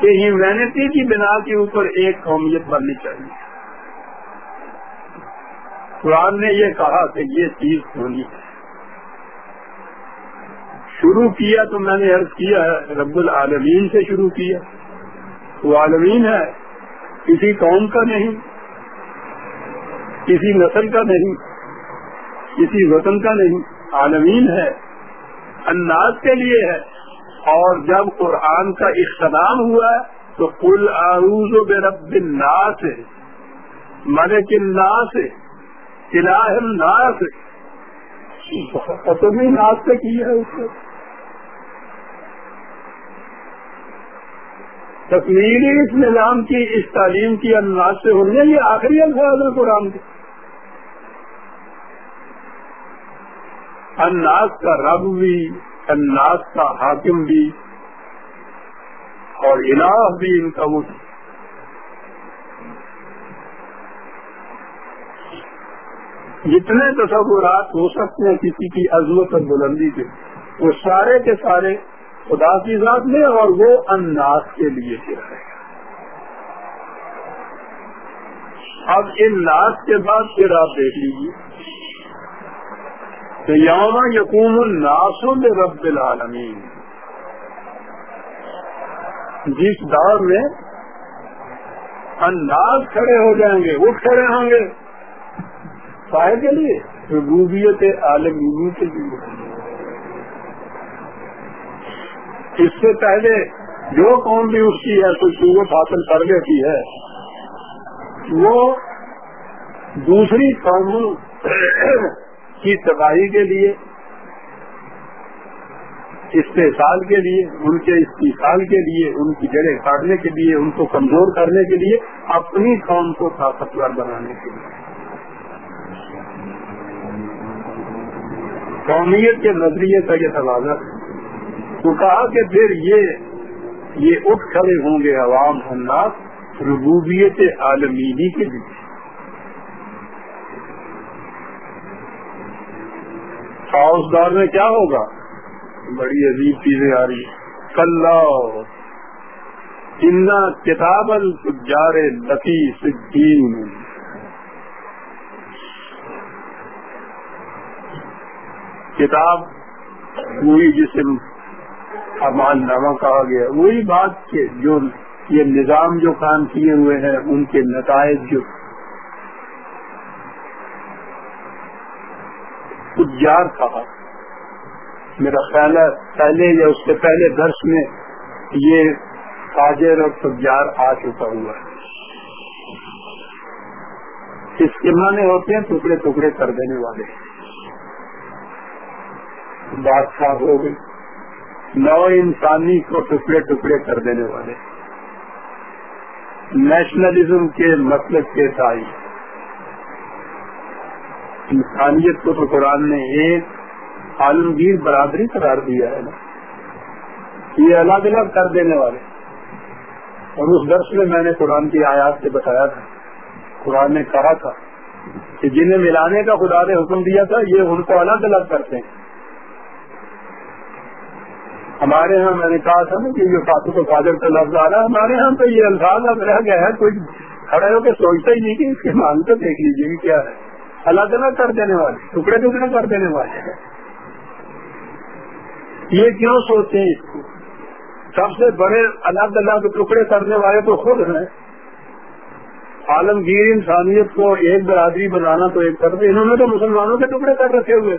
کہ ہیومینٹی کی بنا کے اوپر ایک قومیت بننی چاہیے۔ قرآن نے یہ کہا کہ یہ چیز ہونی ہے۔ شروع کیا تو میں نے عرض کیا ہے، رب العالمین سے شروع کیا۔ وہ عالمین ہے، کسی قوم کا نہیں۔ کسی نسل کا نہیں، کسی وطن کا نہیں، عالمین ہے انداز کے لیے ہے۔ اور جب قرآن کا اختتام ہوا تو کل آروز و بے رب الناس، ملک الناس الہ الناس۔ قطبی ناس سے کی ہے اس کو تکمیلی اس نظام کی، اس تعلیم کی انداز سے ہونے یہ آخری الفاظ ہے قرآن کے۔ اناس کا رب بھی اناس کا حاکم بھی، اور الہ بھی ان کا وہ جتنے تصورات ہو سکتے ہیں کسی کی عظمت اور بلندی کے، وہ سارے کے سارے خدا کی ذات میں اور وہ اناس کے لیے ہے۔ اب ان ناس کے بعد پھر آپ دیکھ لیجیے کہ یوم یقوم الناسوں رب العالمین۔ جس دور میں انداز کھڑے ہو جائیں گے اٹھ کھڑے ہوں گے۔ پائے کے لیے ربوبیت عالمی کے لیے۔ اس سے پہلے جو قوم بھی اس کی ہے کوئی قوت حاصل کر لیتی ہے، وہ دوسری قوموں کی تباہی کے لیے، استحصال کے لیے، ان کے استحصال کے لیے، ان کی جڑیں کاٹنے کے لیے، ان کو کمزور کرنے کے لیے اپنی قوم کو طاقتور بنانے کے لیے۔ قومیت کے نظریے کا یہ تبادلہ تو کہا کہ پھر یہ یہ اٹھ کھڑے ہوں گے عوام انداز ربوبیت عالمینی کے لیے اس دور میں کیا ہوگا؟ بڑی عجیب چیزیں آ رہی کل کتاب الجار لفی سدین کتاب وہی جسے امان نامہ کہا گیا۔ وہی بات کے جو یہ نظام جو کام کیے ہوئے ہیں، ان کے نتائج جو تجار کہا میرا خیال ہے پہلے یا اس سے پہلے درس میں یہ تاجر اور تجار آ چکا ہوا ہے۔ اس کے معنی ہوتے ہیں ٹکڑے ٹکڑے کر دینے والے۔ بات صاف ہو گئی نو انسانی کو ٹکڑے ٹکڑے کر دینے والے۔ نیشنلزم کے مطلب کے تائی۔ انسانیت کو تو قرآن نے ایک عالمگیر برادری قرار دیا ہے نا۔ یہ الگ الگ کر دینے والے۔ اور اس درس میں میں نے قرآن کی آیات سے بتایا تھا۔ قرآن نے کہا تھا کہ جنہیں ملانے کا خدا نے حکم دیا تھا، یہ ان کو الگ الگ کرتے ہیں۔ ہمارے ہاں میں نے کہا تھا نا کہ یہ فاطف و فاضر کا لفظ آ رہا ہے۔ ہمارے ہاں تو یہ الفاظ اب رہ گیا ہے کوئی کھڑے ہو کے سوچتا ہی نہیں کہ اس کے مان تو دیکھ لیجیے کیا ہے۔ الگ الگ کر دینے والے، ٹکڑے ٹکڑے کر دینے والے یہ کیوں سوچتے ہیں؟ اس کو سب سے بڑے الگ الگ ٹکڑے کرنے والے تو خود ہیں۔ عالمگیر انسانیت کو ایک برادری بنانا تو ایک کرتے انہوں نے تو مسلمانوں کے ٹکڑے کر رکھے ہوئے۔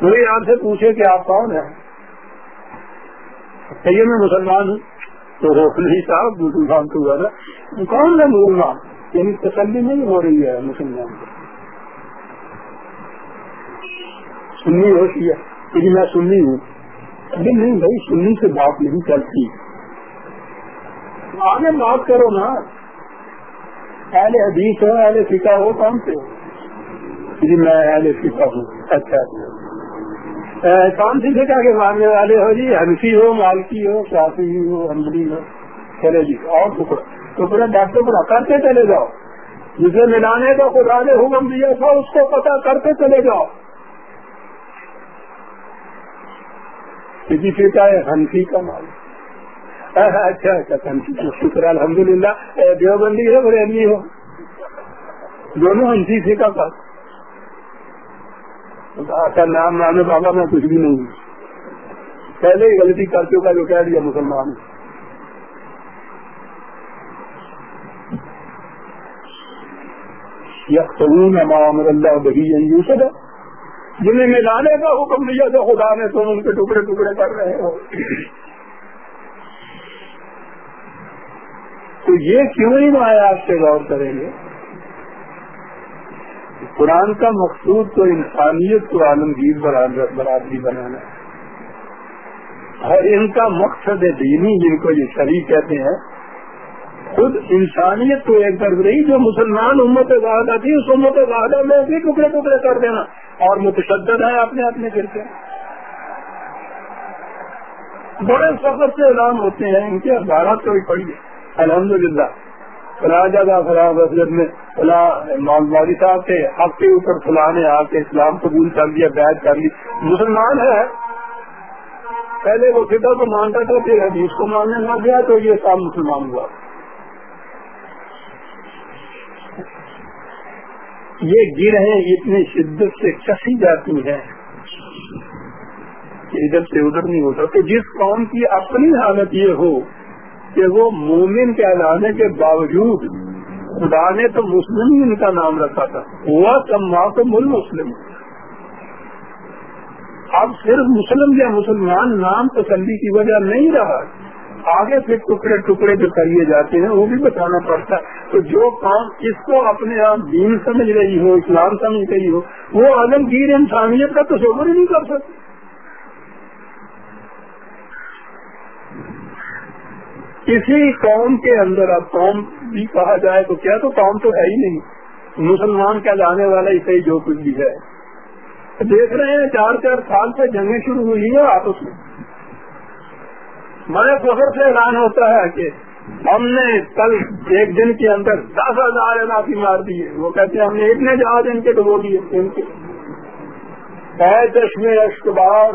کوئی آپ سے پوچھے کہ آپ کون ہیں؟ کہیے میں مسلمان ہوں۔ تو نہیں صاحب مسلمان تو ہوا کون ہے مسلمان؟ یعنی تسلی نہیں ہو رہی ہے مسلمان کو۔ سنی ہو ہے کہ میں سنی ہوں۔ ابھی نہیں بھائی، سنی سے بات نہیں چلتی۔ آگے بات کرو نا۔ اہل حدیث ہو، اہل فکا ہو، کون سے جی میں اہل فکا ہوں۔ اچھا۔ کون سی فکا کے ماننے والے ہو جی؟ ہنسی ہو، مالکی ہو، شافی ہو ہمبری ہو، چلے جی اور ٹکڑا ٹکڑا ڈاکٹر پڑا کرتے چلے جاؤ۔ جسے ملانے کا خدا نے حکم دیا تھا، اس کو پتا کرتے چلے جاؤ۔ کسی فکا ہے ہنسی کا مال۔ اچھا اچھا شکر الحمد للہ دیوبندی ہے بریلی ہو۔ دونوں ہنسی فکا کا اچھا نام نام بابا میں کچھ بھی نہیں۔ پہلے ہی غلطی کر چکا جو کہہ دیا مسلمان۔ یقین امام اللہ بہی یوسف۔ ہے جنہیں ملانے کا حکم دیا تو خدا نے تم ان کے ٹکڑے ٹکڑے کر رہے ہو۔ تو یہ کیوں ہی آپ سے غور کریں گے؟ قرآن کا مقصود تو انسانیت کو عالمگیر برادری بنانا ہے۔ اور ان کا مقصد دینی جن کو یہ شریک کہتے ہیں، خود انسانیت کو ایک کر رہی جو مسلمان امت وعدہ تھی اس امت وعدہ میں بھی ٹکڑے ٹکڑے کر دینا۔ اور متشدد ہے اپنے اپنے گھر کے بڑے سفر سے اعلان ہوتے ہیں، ان کے اخبارات کو بھی پڑھیے الحمد للہ فلاں جگہ فلاں مسجد میں فلاں مالواری صاحب کے حق کے اوپر فلاں نے آ کے اسلام قبول کر لیا، بیعت کر لی۔ مسلمان ہے۔ پہلے وہ فکر کو مانتا تھا، پھر حدیث کو ماننے لگ گیا تو یہ سب مسلمان ہوا۔ یہ گرہیں اتنی شدت سے کسی جاتی ہے ادھر سے ادھر نہیں ہوتا تو جس قوم کی اپنی حالت یہ ہو کہ وہ مومن کہلانے کے باوجود خدا نے تو مسلم ہی ان کا نام رکھا تھا۔ ہوا سما تو مل مسلم اب صرف مسلم یا مسلمان نام تسلی کی وجہ نہیں رہا۔ آگے پھر ٹکڑے ٹکڑے جو کریے جاتے ہیں، وہ بھی بتانا پڑتا۔ ہے تو جو کام اس کو اپنے آپ دین سمجھ رہی ہو، اسلام سمجھ رہی ہو، وہ عالمگیر انسانیت کا تصور ہی نہیں کر سکتے کسی قوم کے اندر، اب قوم بھی کہا جائے تو کیا تو قوم تو ہے ہی نہیں۔ مسلمان کا لانے والا اسے جو کچھ بھی ہے۔ دیکھ رہے ہیں، چار چار سال سے جنگیں شروع ہوئی ہیں آپس میں۔ بڑے فخر سے اعلان ہوتا ہے کہ ہم نے کل ایک دن کے اندر دس ہزار علاقی مار دیے۔ وہ کہتے ہیں، ہم نے اتنے جہاز ان کے ڈبو دیے۔ ان کے چشمے اشکبار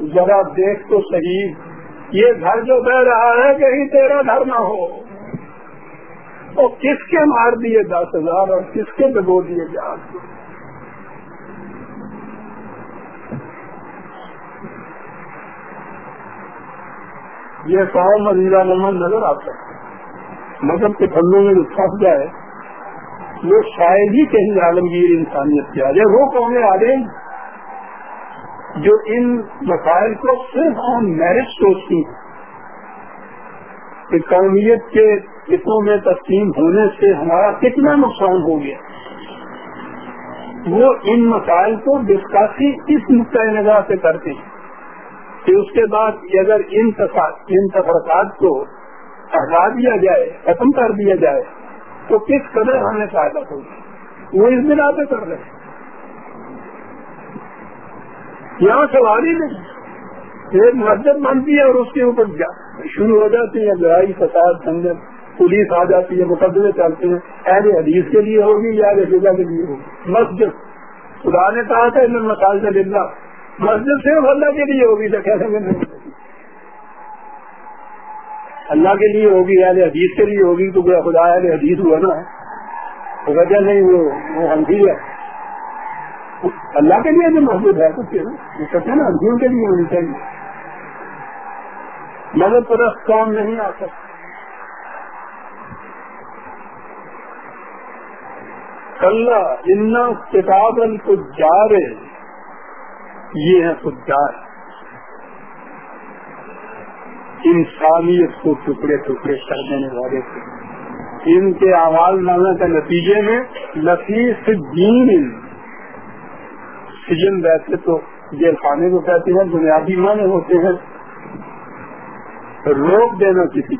ذرا دیکھ تو صحیح۔ یہ گھر جو بہ رہا ہے کہیں تیرا گھر نہ ہو۔ تو کس کے مار دیے دس ہزار اور کس کے ڈبو دیے جہاز یہ قوم عزیزہ محمد نظر آتا ہے۔ مذہب کے پھلوں میں جو پھنس جائے، وہ شاید ہی کہیں عالمگیر انسانیت کی آ جائے وہ قومیں آ جائیں جو ان مسائل کو صرف آن میرٹ سوچتی ہیں۔ کہ قومیت کے حصوں میں تقسیم ہونے سے ہمارا کتنا نقصان ہو گیا۔ وہ ان مسائل کو ڈسکسی اس نقطۂ نظر سے کرتے ہیں کہ اس کے بعد اگر ان ان تفرقات کو ہٹا دیا جائے، ختم کر دیا جائے، تو کس قدر ہمیں فائدہ ہوگا؟ وہ اس بنا پہ کر رہے ہیں۔ یہاں سواری نہیں ایک مسجد بنتی ہے اور اس کے اوپر شروع ہو جاتی ہے لڑائی فساد، سنگت، پولیس آ جاتی ہے، مقدمے چلتے ہیں۔ اہل حدیث کے لیے ہوگی یا رفیقہ کے لیے ہوگی؟ مسجد۔ خدا نے کہا تھا، ان مسال سے للہ مسجد صرف اللہ کے لیے ہوگی، تو کیسے نہیں اللہ کے لیے ہوگی، اہل حدیث کے لیے ہوگی، تو خدا اہل حدیث ہوا نا۔ وجہ نہیں وہ ہنسی ہے۔ اللہ کے لیے جو محبوب ہے تو کہتے ہیں نا ہنسیوں کے لیے ہونی چاہیے۔ مدد پرست کام نہیں آ سکتا۔ اللہ ان کتاب الجار یہ ہے تجار انسانیت کو ٹکڑے ٹکڑے کر دینے والے۔ تھے ان کے آواز نامے کے نتیجے میں لفیس دین سجن ویسے تو جیل خانے کو کہتے ہیں، بنیادی معنی ہوتے ہیں روک دینا کسی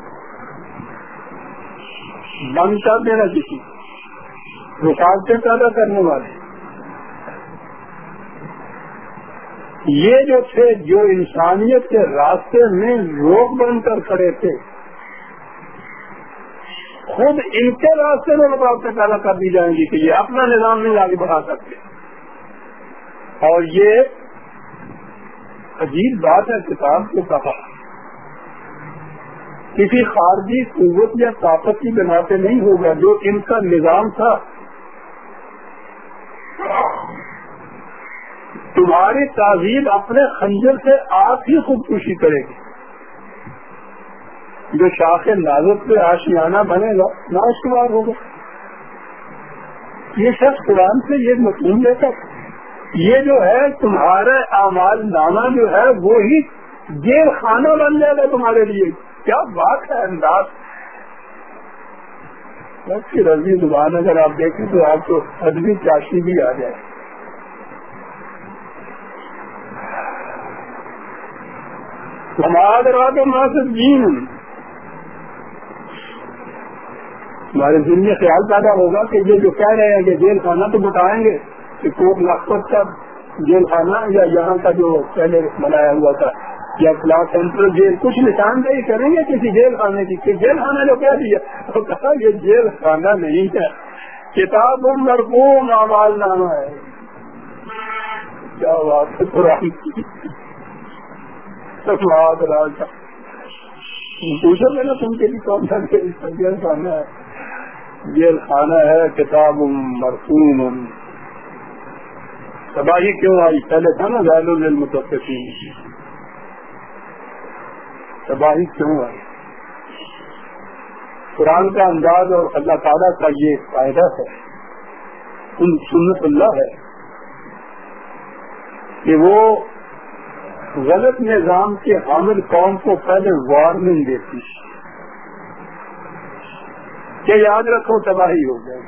بند کر دینا کسی رکاوٹیں پیدا کرنے والے۔ یہ جو تھے، جو انسانیت کے راستے میں روک بن کر کھڑے تھے، خود ان کے راستے میں رکاوٹیں پیدا کر دی جائیں گی کہ یہ اپنا نظام نہیں آگے بڑھا سکتے۔ اور یہ عجیب بات ہے کتاب کو کہا کسی خارجی قوت یا طاقت کی بنا پہ نہیں ہوگا، جو ان کا نظام تھا۔ تمہاری تعزیب اپنے خنجر سے آپ ہی خودکشی کرے گی۔ جو شاخ نازک پہ آشیانہ بنے گا ناشوار ہوگا۔ یہ شخص قرآن سے یہ مفہوم لیتا یہ جو ہے تمہارا اعمال نامہ جو ہے وہی جیل خانہ بن جائے گا تمہارے لیے۔ کیا بات ہے انداز؟ کی رضی زبان اگر آپ دیکھیں تو آپ کو ادبی چاشی بھی آ جائے۔ ہمارے دل میں خیال پیدا ہوگا کہ یہ جو کہہ رہے ہیں کہ جیل خانہ تو بتائیں گے۔ کہ کوٹ لکھپت کا جیل خانہ یا یہاں کا جو پہلے بنایا ہوا تھا، یا کلاس سینٹرل جیل، کچھ نشاندہی کریں گے کسی جیل خانے کی؟ کہ جیل خانہ جو کہہ دیا، تو کہا یہ جیل خانہ نہیں ہے۔ کتاب مرکوم آواز نامہ ہے۔ کیا بات ہے؟ قرآن پوچھا میں نے تم کے لیے کون سا جیل خانہ ہے؟ جیل خانہ ہے، کتاب مرفوم تباہی کیوں آئی؟ پہلے تھا نا ذیل المتفقین تباہی کیوں آئی؟ قرآن کا انداز اور اللہ تعالیٰ کا یہ فائدہ ہے ان سنت اللہ ہے کہ وہ غلط نظام کے حامل قوم کو پہلے وارننگ دیتی کہ یاد رکھو تباہی ہو جائے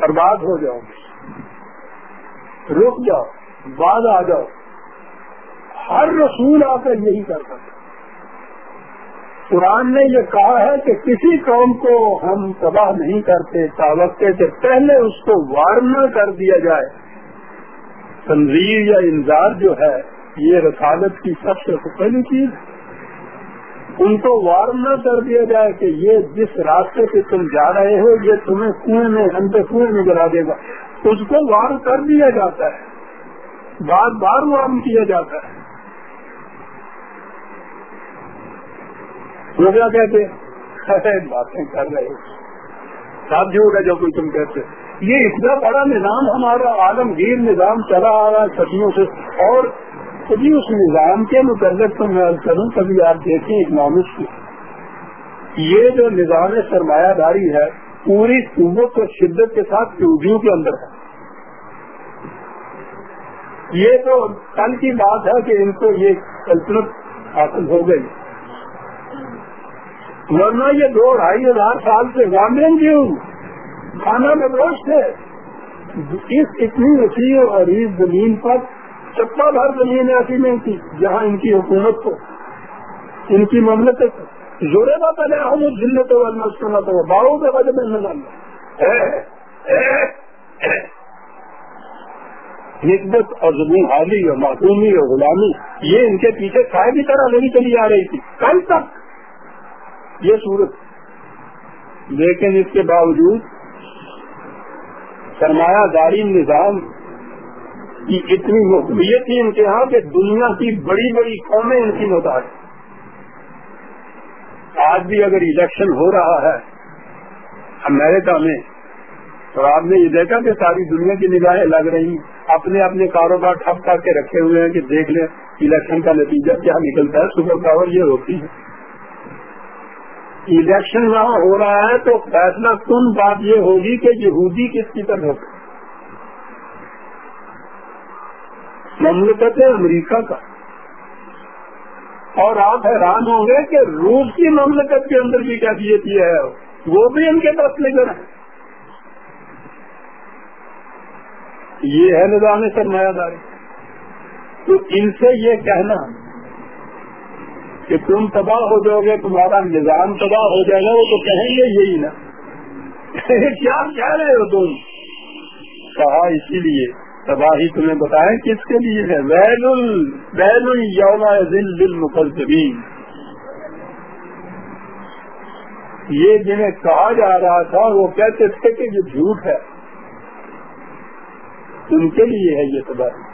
برباد ہو جاؤ رک جاؤ، بعد آ جاؤ۔ ہر رسول آ کر یہی کر سکتے قرآن نے یہ کہا ہے کہ کسی قوم کو ہم تباہ نہیں کرتے تاوقتے سے پہلے اس کو وارنا کر دیا جائے۔ تنظیر یا انذار جو ہے، یہ رسالت کی سب سے پہلی چیز ہے۔ ان کو وارنا کر دیا جائے کہ یہ جس راستے سے تم جا رہے ہو، یہ تمہیں کنویں میں اندر کنویں میں گرا دے گا۔ اس کو وار کر دیا جاتا ہے۔ بار بار وارن کیا جاتا ہے۔ وہ کیا کہتے [laughs] باتیں کر رہے ساتھ جھوٹ ہے جو کوئی تم کہتے یہ اتنا بڑا نظام ہمارا عالمگیر نظام چلا آ رہا ہے، صدیوں سے۔ اور کبھی اس نظام کے متعلق تو میں کروں کبھی آپ دیکھیں اکنامکس کی۔ یہ جو نظام سرمایہ داری ہے، پوری قوت اور شدت کے ساتھ سعودیوں کے اندر ہے۔ یہ تو کل کی بات ہے کہ ان کو یہ کلپنت حاصل ہو گئی۔ ورنہ یہ دو ڈھائی ہزار سال سے گامین کیوں؟ کھانا میں گوشت ہے اس اتنی وسیع اور عریض زمین پر چپا بھر زمین ایسی نہیں تھی جہاں ان کی حکومت کو ان کی مملکت زورے کا پہلے ہم ضلع تو تو باؤ کے وجہ میں نسبت اور زمین حالی اور معصومی اور غلامی، یہ ان کے پیچھے کھائے کی طرح نہیں چلی آ رہی تھی۔ کل تک یہ صورت۔ لیکن اس کے باوجود سرمایہ داری نظام کی اتنی مقبولیت تھی ان کے یہاں کہ دنیا کی بڑی بڑی قومیں ان کی محتاج آج بھی اگر الیکشن ہو رہا ہے، امریکہ میں، تو آپ نے یہ دیکھا کہ ساری دنیا کی نگاہیں لگ رہی ہیں۔ اپنے اپنے کاروبار ٹھپ کر کے رکھے ہوئے ہیں کہ دیکھ لیں الیکشن کا نتیجہ کیا نکلتا ہے۔ سپر پاور یہ ہوتی ہے۔ الیکشن وہاں ہو رہا ہے تو فیصلہ کن بات یہ ہوگی کہ یہودی کس کی طرف مملکت امریکہ کا۔ اور آپ حیران ہوں گے کہ روس کی مملکت کے اندر بھی کیفیت یہ ہے۔ وہ بھی ان کے پاس لے کر یہ ہے نظام سرمایہ داری۔ تو ان سے یہ کہنا کہ تم تباہ ہو جاؤ گے، تمہارا نظام تباہ ہو جائے گا، وہ تو کہیں گے یہی نا۔ [laughs] کیا کہہ رہے ہو تم؟ کہا اسی لیے تباہی تمہیں بتائیں کس کے لیے ہے؟ ویل ویل یوم دل مقدبین یہ جنہیں کہا جا رہا تھا، وہ کہتے تھے کہ یہ جھوٹ ہے۔ ان کے لیے ہے یہ تباہی۔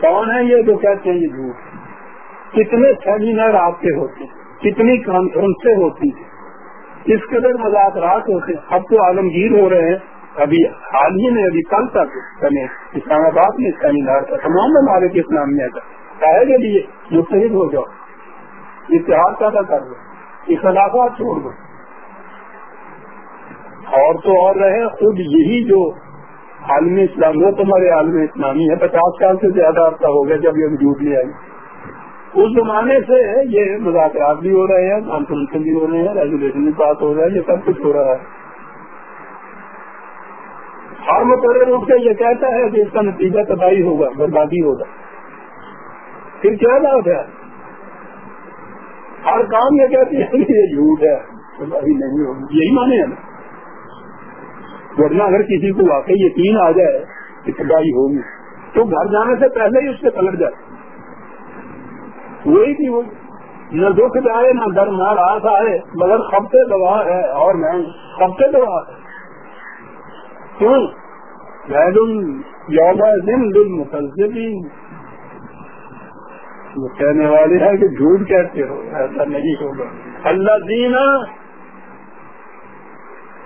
کون ہے یہ جو کہتے ہیں یہ جھوٹ؟ کتنے سیمینار آپ کے ہوتے کتنی کانفرنسیں ہوتی ہیں؟ کس قدر مذاکرات ہوتے اب تو عالمگیر ہو رہے ہیں۔ ابھی حال ہی میں ابھی کل تک اسلام آباد میں سیمینار تھا تمام ممالک اسلام میں تھا کے لیے مستحد ہو جاؤ. اتحاد پیدا کر دو. اختلافات چھوڑ دو. اور تو اور رہے، خود یہی جو عالم اسلام وہ تمہارے عالم اسلامی ہے. پچاس سال سے زیادہ عرصہ ہو گیا جب یہ وجود لے آئی اس زمانے سے یہ مذاکرات بھی ہو رہے ہیں کانفرنس بھی ہو رہے ہیں ریگولیشن بھی پاس ہو رہا ہے، یہ سب کچھ ہو رہا ہے. ہر متحرے روپ سے یہ کہتا ہے کہ اس کا نتیجہ تباہی ہوگا، بربادی ہوگا۔ پھر کیا بات ہے؟ ہر کام یہ کہتی ہے کہ یہ جھوٹ ہے۔ تباہی نہیں ہوگی۔ یہی مانے ہیں نا۔ ورنہ اگر کسی کو واقعی یقین آ جائے کہ تباہی ہوگی، تو گھر جانے سے پہلے ہی اس سے پلٹ جائے۔ وہی تھی وہ۔ نہ دکھ جائے، نہ در نہ راس آئے، مگر خبتے دوا ہے اور میں خبتے دوا ہے۔ کیوں یوم دن دل متضبین وہ کہنے والے ہیں کہ جھوٹ کہتے ہو، ایسا نہیں ہوگا۔ اللہ دینا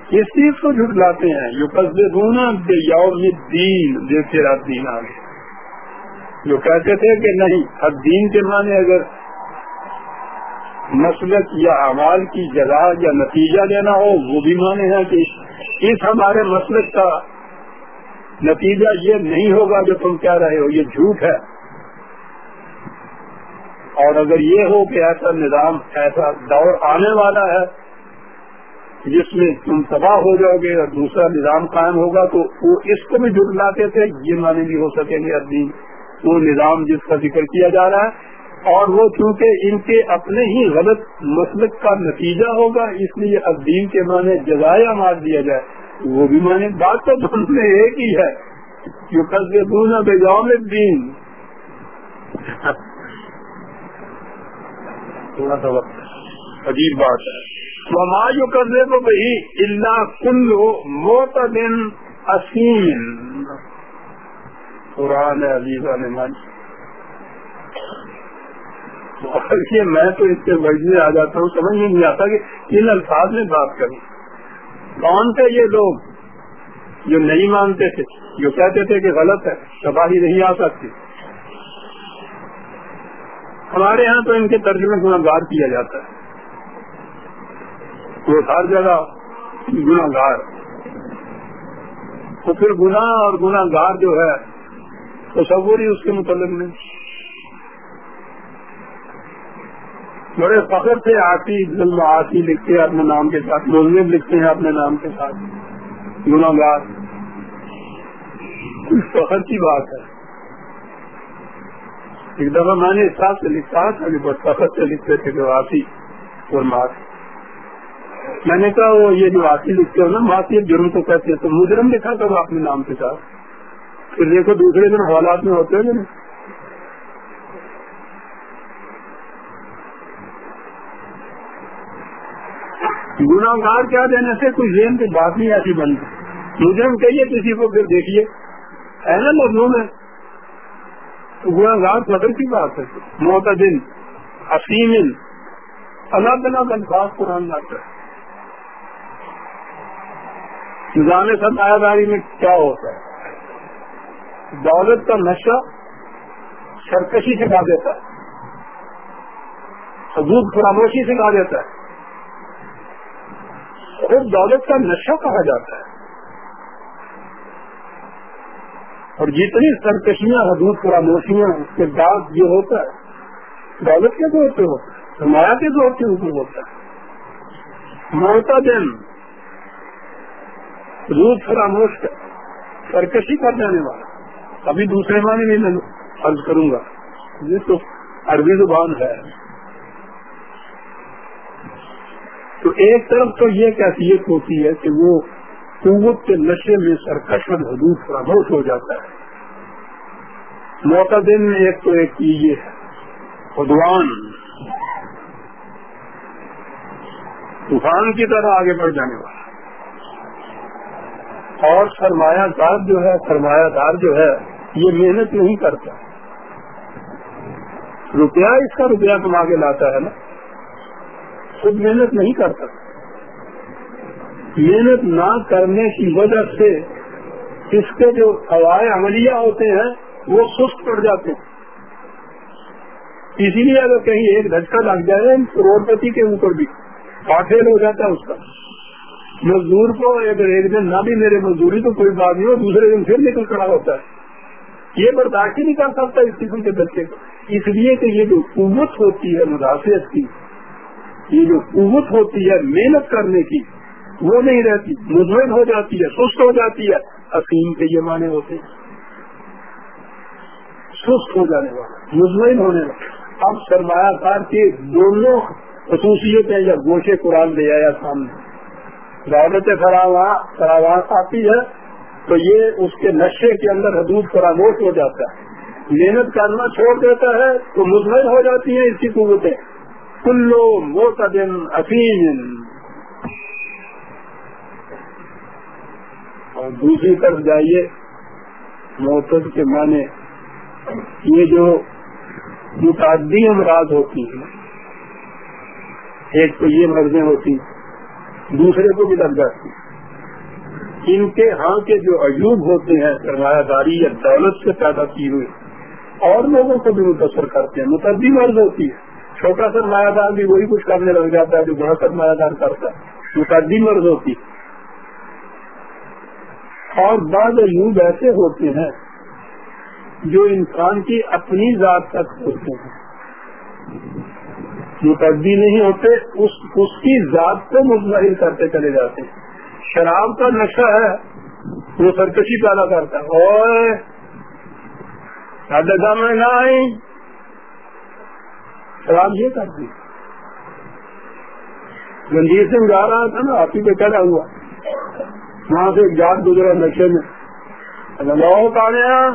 کس چیز کو جھٹلاتے ہیں؟ جو قصبہ بے یوم دین بے تیرا دین آگے۔ جو کہتے تھے کہ نہیں، اب دین کے معنی اگر مسلک یا اعمال کی جگہ یا نتیجہ دینا ہو، وہ بھی مانے ہیں کہ اس ہمارے مسلک کا نتیجہ یہ نہیں ہوگا جو تم کہہ رہے ہو، یہ جھوٹ ہے۔ اور اگر یہ ہو کہ ایسا نظام، ایسا دور آنے والا ہے، جس میں تم تباہ ہو جاؤ گے اور دوسرا نظام قائم ہوگا، تو وہ اس کو بھی جٹلاتے تھے، یہ معنی بھی ہو سکیں گے۔ ابھی وہ نظام جس کا ذکر کیا جا رہا ہے اور وہ چونکہ ان کے اپنے ہی غلط مسلک کا نتیجہ ہوگا اس لیے اب دین کے معنی جزائے مار دیا جائے۔ وہ بھی نے بات تو دونوں میں ایک ہی ہے۔ جو قصبے دونوں بے جاؤ دین تھوڑا سا وقت۔ عجیب بات ہے۔ وما جو قصبے کو بھائی اللہ کل موت دن اسیم۔ قرآن عزیزہ نے مانی میں تو اس کے وجہ آ جاتا ہوں، سمجھ میں نہیں آتا کہ ان الفاظ میں بات کروں کون تھے یہ لوگ جو نہیں مانتے تھے؟ جو کہتے تھے کہ غلط ہے، تباہی نہیں آ سکتی۔ ہمارے یہاں تو ان کے ترجمے گناگار کیا جاتا ہے۔ وہ ہر جگہ گناگار تو پھر گناہ اور گناگار جو ہے تصور ہی اس کے متعلق نہیں۔ بڑے فخر سے آتی ظلم آتی لکھتے ہیں اپنے نام کے ساتھ ملزم لکھتے ہیں اپنے نام کے ساتھ۔ گناگار فخر کی بات ہے۔ ایک دفعہ میں نے اس سے لکھا تھا کہ بہت فخر سے لکھتے تھے کہ آتی اور مات۔ میں نے کہا، وہ یہ جو آتی لکھتے ہو نا معاشیت جرم کو کہتے ہیں؟ تو مجرم لکھا کرو اپنے نام کے ساتھ۔ پھر دیکھو دوسرے دن حوالات میں ہوتے ہیں گناگار کیا دینے سے کوئی ذہن کی بات نہیں ایسی بنتی مجرم کہیے کسی کو پھر دیکھیے۔ ہے مضمون ہے۔ گناگار قدر کی بات ہے۔ معتدن حسین اللہ بنا الفاظ قرآن لاتا ہے نظام سرمایہ داری میں کیا ہوتا ہے؟ دولت کا نشہ سرکشی سے کھا دیتا ہے۔ حدود فراموشی سے کھا دیتا ہے۔ خود دولت کا نشہ کہا جاتا ہے۔ اور جتنی سرکشیاں حدود فراموشیاں اس کے بعد یہ ہوتا ہے۔ دولت کے طور پہ ہوتا ہے، سرمایہ کے طور کے اوپر ہوتا ہے۔ موتا دن روز فراموش کر، سرکشی کر جانے والا۔ ابھی دوسرے معنی نہیں میں فرض کروں گا۔ یہ تو عربی زبان ہے۔ تو ایک طرف تو یہ کیفیت ہوتی ہے کہ وہ قوت کے نشے میں سرکش اور حدود فراموش ہو جاتا ہے۔ موقع دن میں ایک تو ایک چیز یہ ہے خدوان طوفان کی طرح آگے بڑھ جانے والا۔ اور سرمایہ دار جو ہے، سرمایہ دار جو ہے، یہ محنت نہیں کرتا۔ روپیہ اس کا روپیہ کما کے لاتا ہے نا۔ خود محنت نہیں کرتا۔ محنت نہ کرنے کی وجہ سے اس کے جو ہوائے عملیہ ہوتے ہیں، وہ سست پڑ جاتے ہیں۔ اسی لیے اگر کہیں ایک دھچکا لگ جائے کروڑ پتی کے اوپر بھی۔ فیل ہو جاتا ہے اس کا۔ مزدور کو اگر ایک دن نہ بھی میرے مزدوری تو کوئی بات نہیں ہو، دوسرے دن پھر نکل کھڑا ہوتا ہے۔ یہ برداشت ہی نہیں کر سکتا اس قسم کے بچے کو۔ اس لیے کہ یہ جو قوت ہوتی ہے، مدافعت کی یہ جو قوت ہوتی ہے محنت کرنے کی، وہ نہیں رہتی مضمن ہو جاتی ہے، سست ہو جاتی ہے حسین کے یہ معنی ہوتے سست ہو جانے والا مضمن ہونے والا اب سرمایہ کار کی دونوں خصوصیتیں یا گوشے قرآن لے آیا سامنے۔ دولت فراوان آتی ہے، تو یہ اس کے نشے کے اندر حدود فراموش ہو جاتا ہے۔ محنت کرنا چھوڑ دیتا ہے، تو مضمر ہو جاتی ہیں اس کی قوتیں۔ کلو موتدن افیم اور دوسری طرف جائیے، موتد کے معنی یہ جو متعدی امراض ہوتی ہیں، ایک تو یہ مرضیں ہوتی دوسرے کو بھی لگ جاتی ان کے ہاں کے جو عجوب ہوتے ہیں، سرمایہ داری یا دولت سے پیدا کی ہوئی، اور لوگوں کو بھی متاثر کرتے ہیں، متعدی مرض ہوتی ہے چھوٹا سرمایہ دار بھی وہی کچھ کرنے لگ جاتا ہے جو بڑا سرمایہ دار کرتا ہے۔ متعدی مرض ہوتی۔ اور بعض عجوب ایسے ہوتے ہیں جو انسان کی اپنی ذات تک ہوتے ہیں۔ متعدی نہیں ہوتے، اس اس کی ذات کو مظاہر کرتے چلے جاتے ہیں۔ شراب کا نشہ ہے، وہ سرکشی پیدا کرتا ہے۔ اور میں نہ آئی شراب یہ جی کرتی رنجیت سنگھ جا رہا تھا نا، آپ ہی پہ چڑھا ہوا۔ وہاں سے ایک جات گزرا نشے میں۔ لوگ آ گیا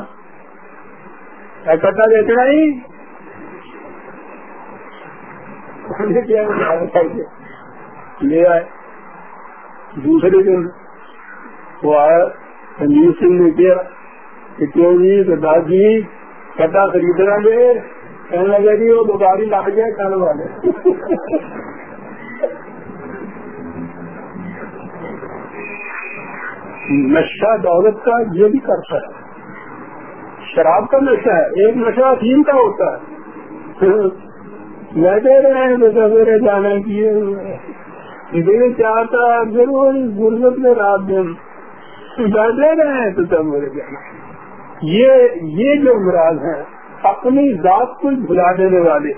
اکٹھا دیکھنا ہی لے آئے۔ دوسرے دن وہ آیا سنجیو سنگھ نے کیا کہ کیوں جی تو داد جی کٹا خریدنا دے کہنے لگا جی وہ دوباری لا گیا کھانے والے۔ نشہ دولت کا یہ بھی کرتا ہے۔ شراب کا نشہ ہے، ایک نشہ افیم کا ہوتا ہے۔ بیٹھے رہے ہیں سویرے جانا کیے دل چاہتا ضرور غربت میں رات دن۔ بیٹھے رہے ہیں تو سویرے جانا یہ یہ جو مراد ہیں اپنی ذات کو بھلا دینے والے۔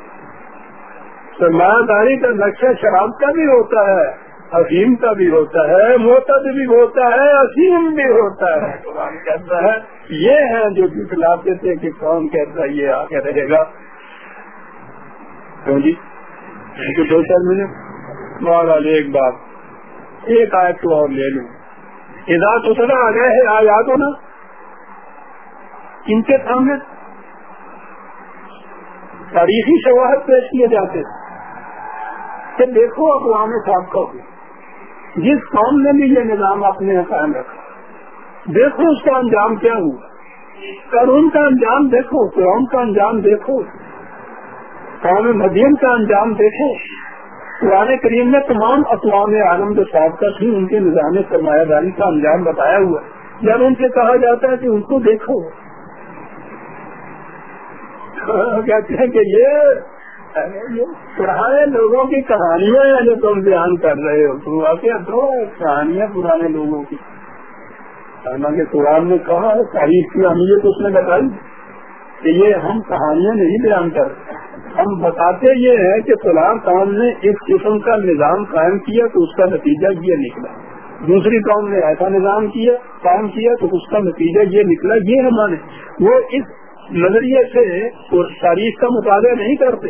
سرمایہ داری کا نقشہ شراب کا بھی ہوتا ہے حسین کا بھی ہوتا ہے موتد بھی ہوتا ہے، عظیم بھی ہوتا ہے۔ قرآن کہتا ہے، یہ ہے جو دکھلاتے تھے کہ کون کہتا ہے، یہ آگے رہے گا۔ ہاں جی دو چار منٹ۔ ایک بات۔ ایک آیت تو اور لے لوں۔ ادا تو سنا آ گئے ہیں آیا تو نا ان کے سامنے تاریخی شواہد پیش کیے جاتے کہ دیکھو اقوام صاحب کا جس قوم نے بھی یہ نظام اپنے یہاں قائم رکھا، دیکھو اس کا انجام کیا ہوا۔ کرون کا انجام دیکھو، قوم کا انجام دیکھو۔ قوم مدین کا انجام دیکھو۔ قرآن کریم نے تمام اقوام عالم جو صاحب کا تھی، ان کے نظام سرمایہ داری کا انجام بتایا ہوا۔ جب ان سے کہا جاتا ہے کہ ان کو دیکھو۔ کہتے ہیں کہ یہ پرانے لوگوں کی کہانیاں ہیں جو تم بیان کر رہے ہو۔ تو واقعہ دو کہانیاں پرانے لوگوں کی۔ حالانکہ قرآن نے کہا تاریخ کی اہمیت اس نے بتائی کہ یہ ہم کہانیاں نہیں بیان کر ہم بتاتے یہ ہیں کہ فلاں قوم نے اس قسم کا نظام قائم کیا تو اس کا نتیجہ یہ نکلا۔ دوسری قوم نے ایسا نظام کیا، قائم کیا تو اس کا نتیجہ یہ نکلا۔ یہ ہمارے وہ اس نظریے سے تاریخ کا مطالعہ نہیں کرتے۔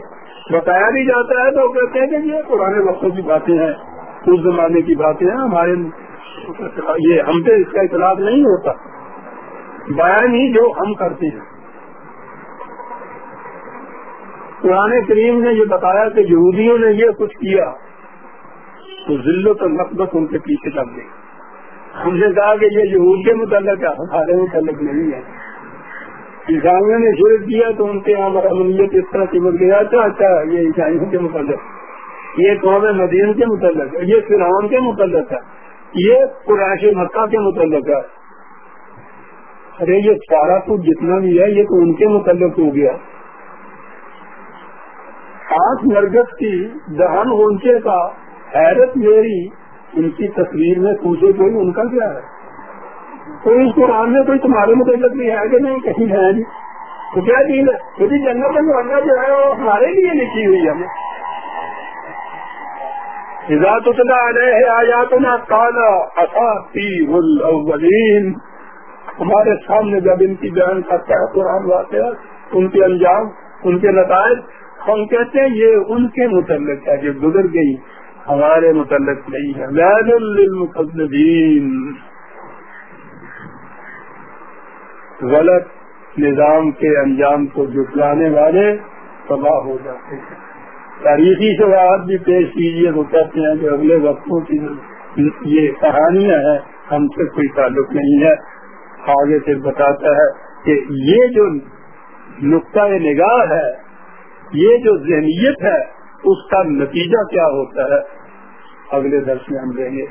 بتایا بھی جاتا ہے تو کہتے ہیں کہ یہ پرانے وقتوں کی باتیں ہیں، اس زمانے کی باتیں ہیں، ہمارے یہ ہم پہ اس کا اطلاع نہیں ہوتا۔ بیان ہی جو ہم کرتے ہیں۔ قرآن کریم نے یہ بتایا کہ یہودیوں نے یہ کچھ کیا۔ تو ذلت اور نقبت ان کے پیچھے چل گئی۔ ہم نے کہا کہ یہ یہود کے متعلق ہے، ہمارے متعلق نہیں ہے۔ عیسائیوں نے شروع کیا تو ان کے یہاں براملیت اس طرح چمک گیا اچھا اچھا یہ عیسائیوں کے متعلق۔ یہ قوم مدین کے متعلق ہے یہ فرعون کے متعلق ہے، یہ قریش مکہ کے متعلق ہے۔ ارے، یہ سارا کچھ جتنا بھی ہے، یہ تو ان کے متعلق ہو گیا۔ آنکھ نرگس کی دہن اونچے کا حیرت میری ان کی تصویر میں پوچھے کوئی ان کا کیا ہے؟ کوئی اس قرآن میں کوئی تمہارے متعلق بھی ہے کہ نہیں؟ کہیں ہے نہیں. تو کیا چیز ہے؟ کسی جی جنگل میں مرنا جو ہے وہ ہمارے لیے لکھی ہوئی ہمیں اتنا علیہ آیاتنا کالا اصاتی الاولین. ہمارے سامنے جب ان کی بیان کرتا ہے قرآن واقعہ، ان کے انجام، ان کے نتائج، ہم کہتے ہیں یہ ان کے متعلق ہے جو گزر گئی، ہمارے متعلق نہیں ہے. غلط نظام کے انجام کو جٹلانے والے تباہ ہو جاتے ہیں۔ تاریخی شواہد بھی پیش کیجیے تو کہتے ہیں کہ اگلے وقتوں کی یہ کہانیاں ہیں ہم سے کوئی تعلق نہیں ہے۔ آگے سے بتاتا ہے کہ یہ جو نقطۂ نگاہ ہے، یہ جو ذہنیت ہے، اس کا نتیجہ کیا ہوتا ہے؟ اگلے درس میں ہم دیں گے۔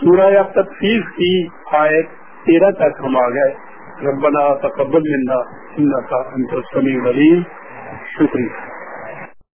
سورہ تفصیل کی آیت تیرہ تک ہم آ گئے ربنا تقبل منا انك انت السميع العليم. شکریہ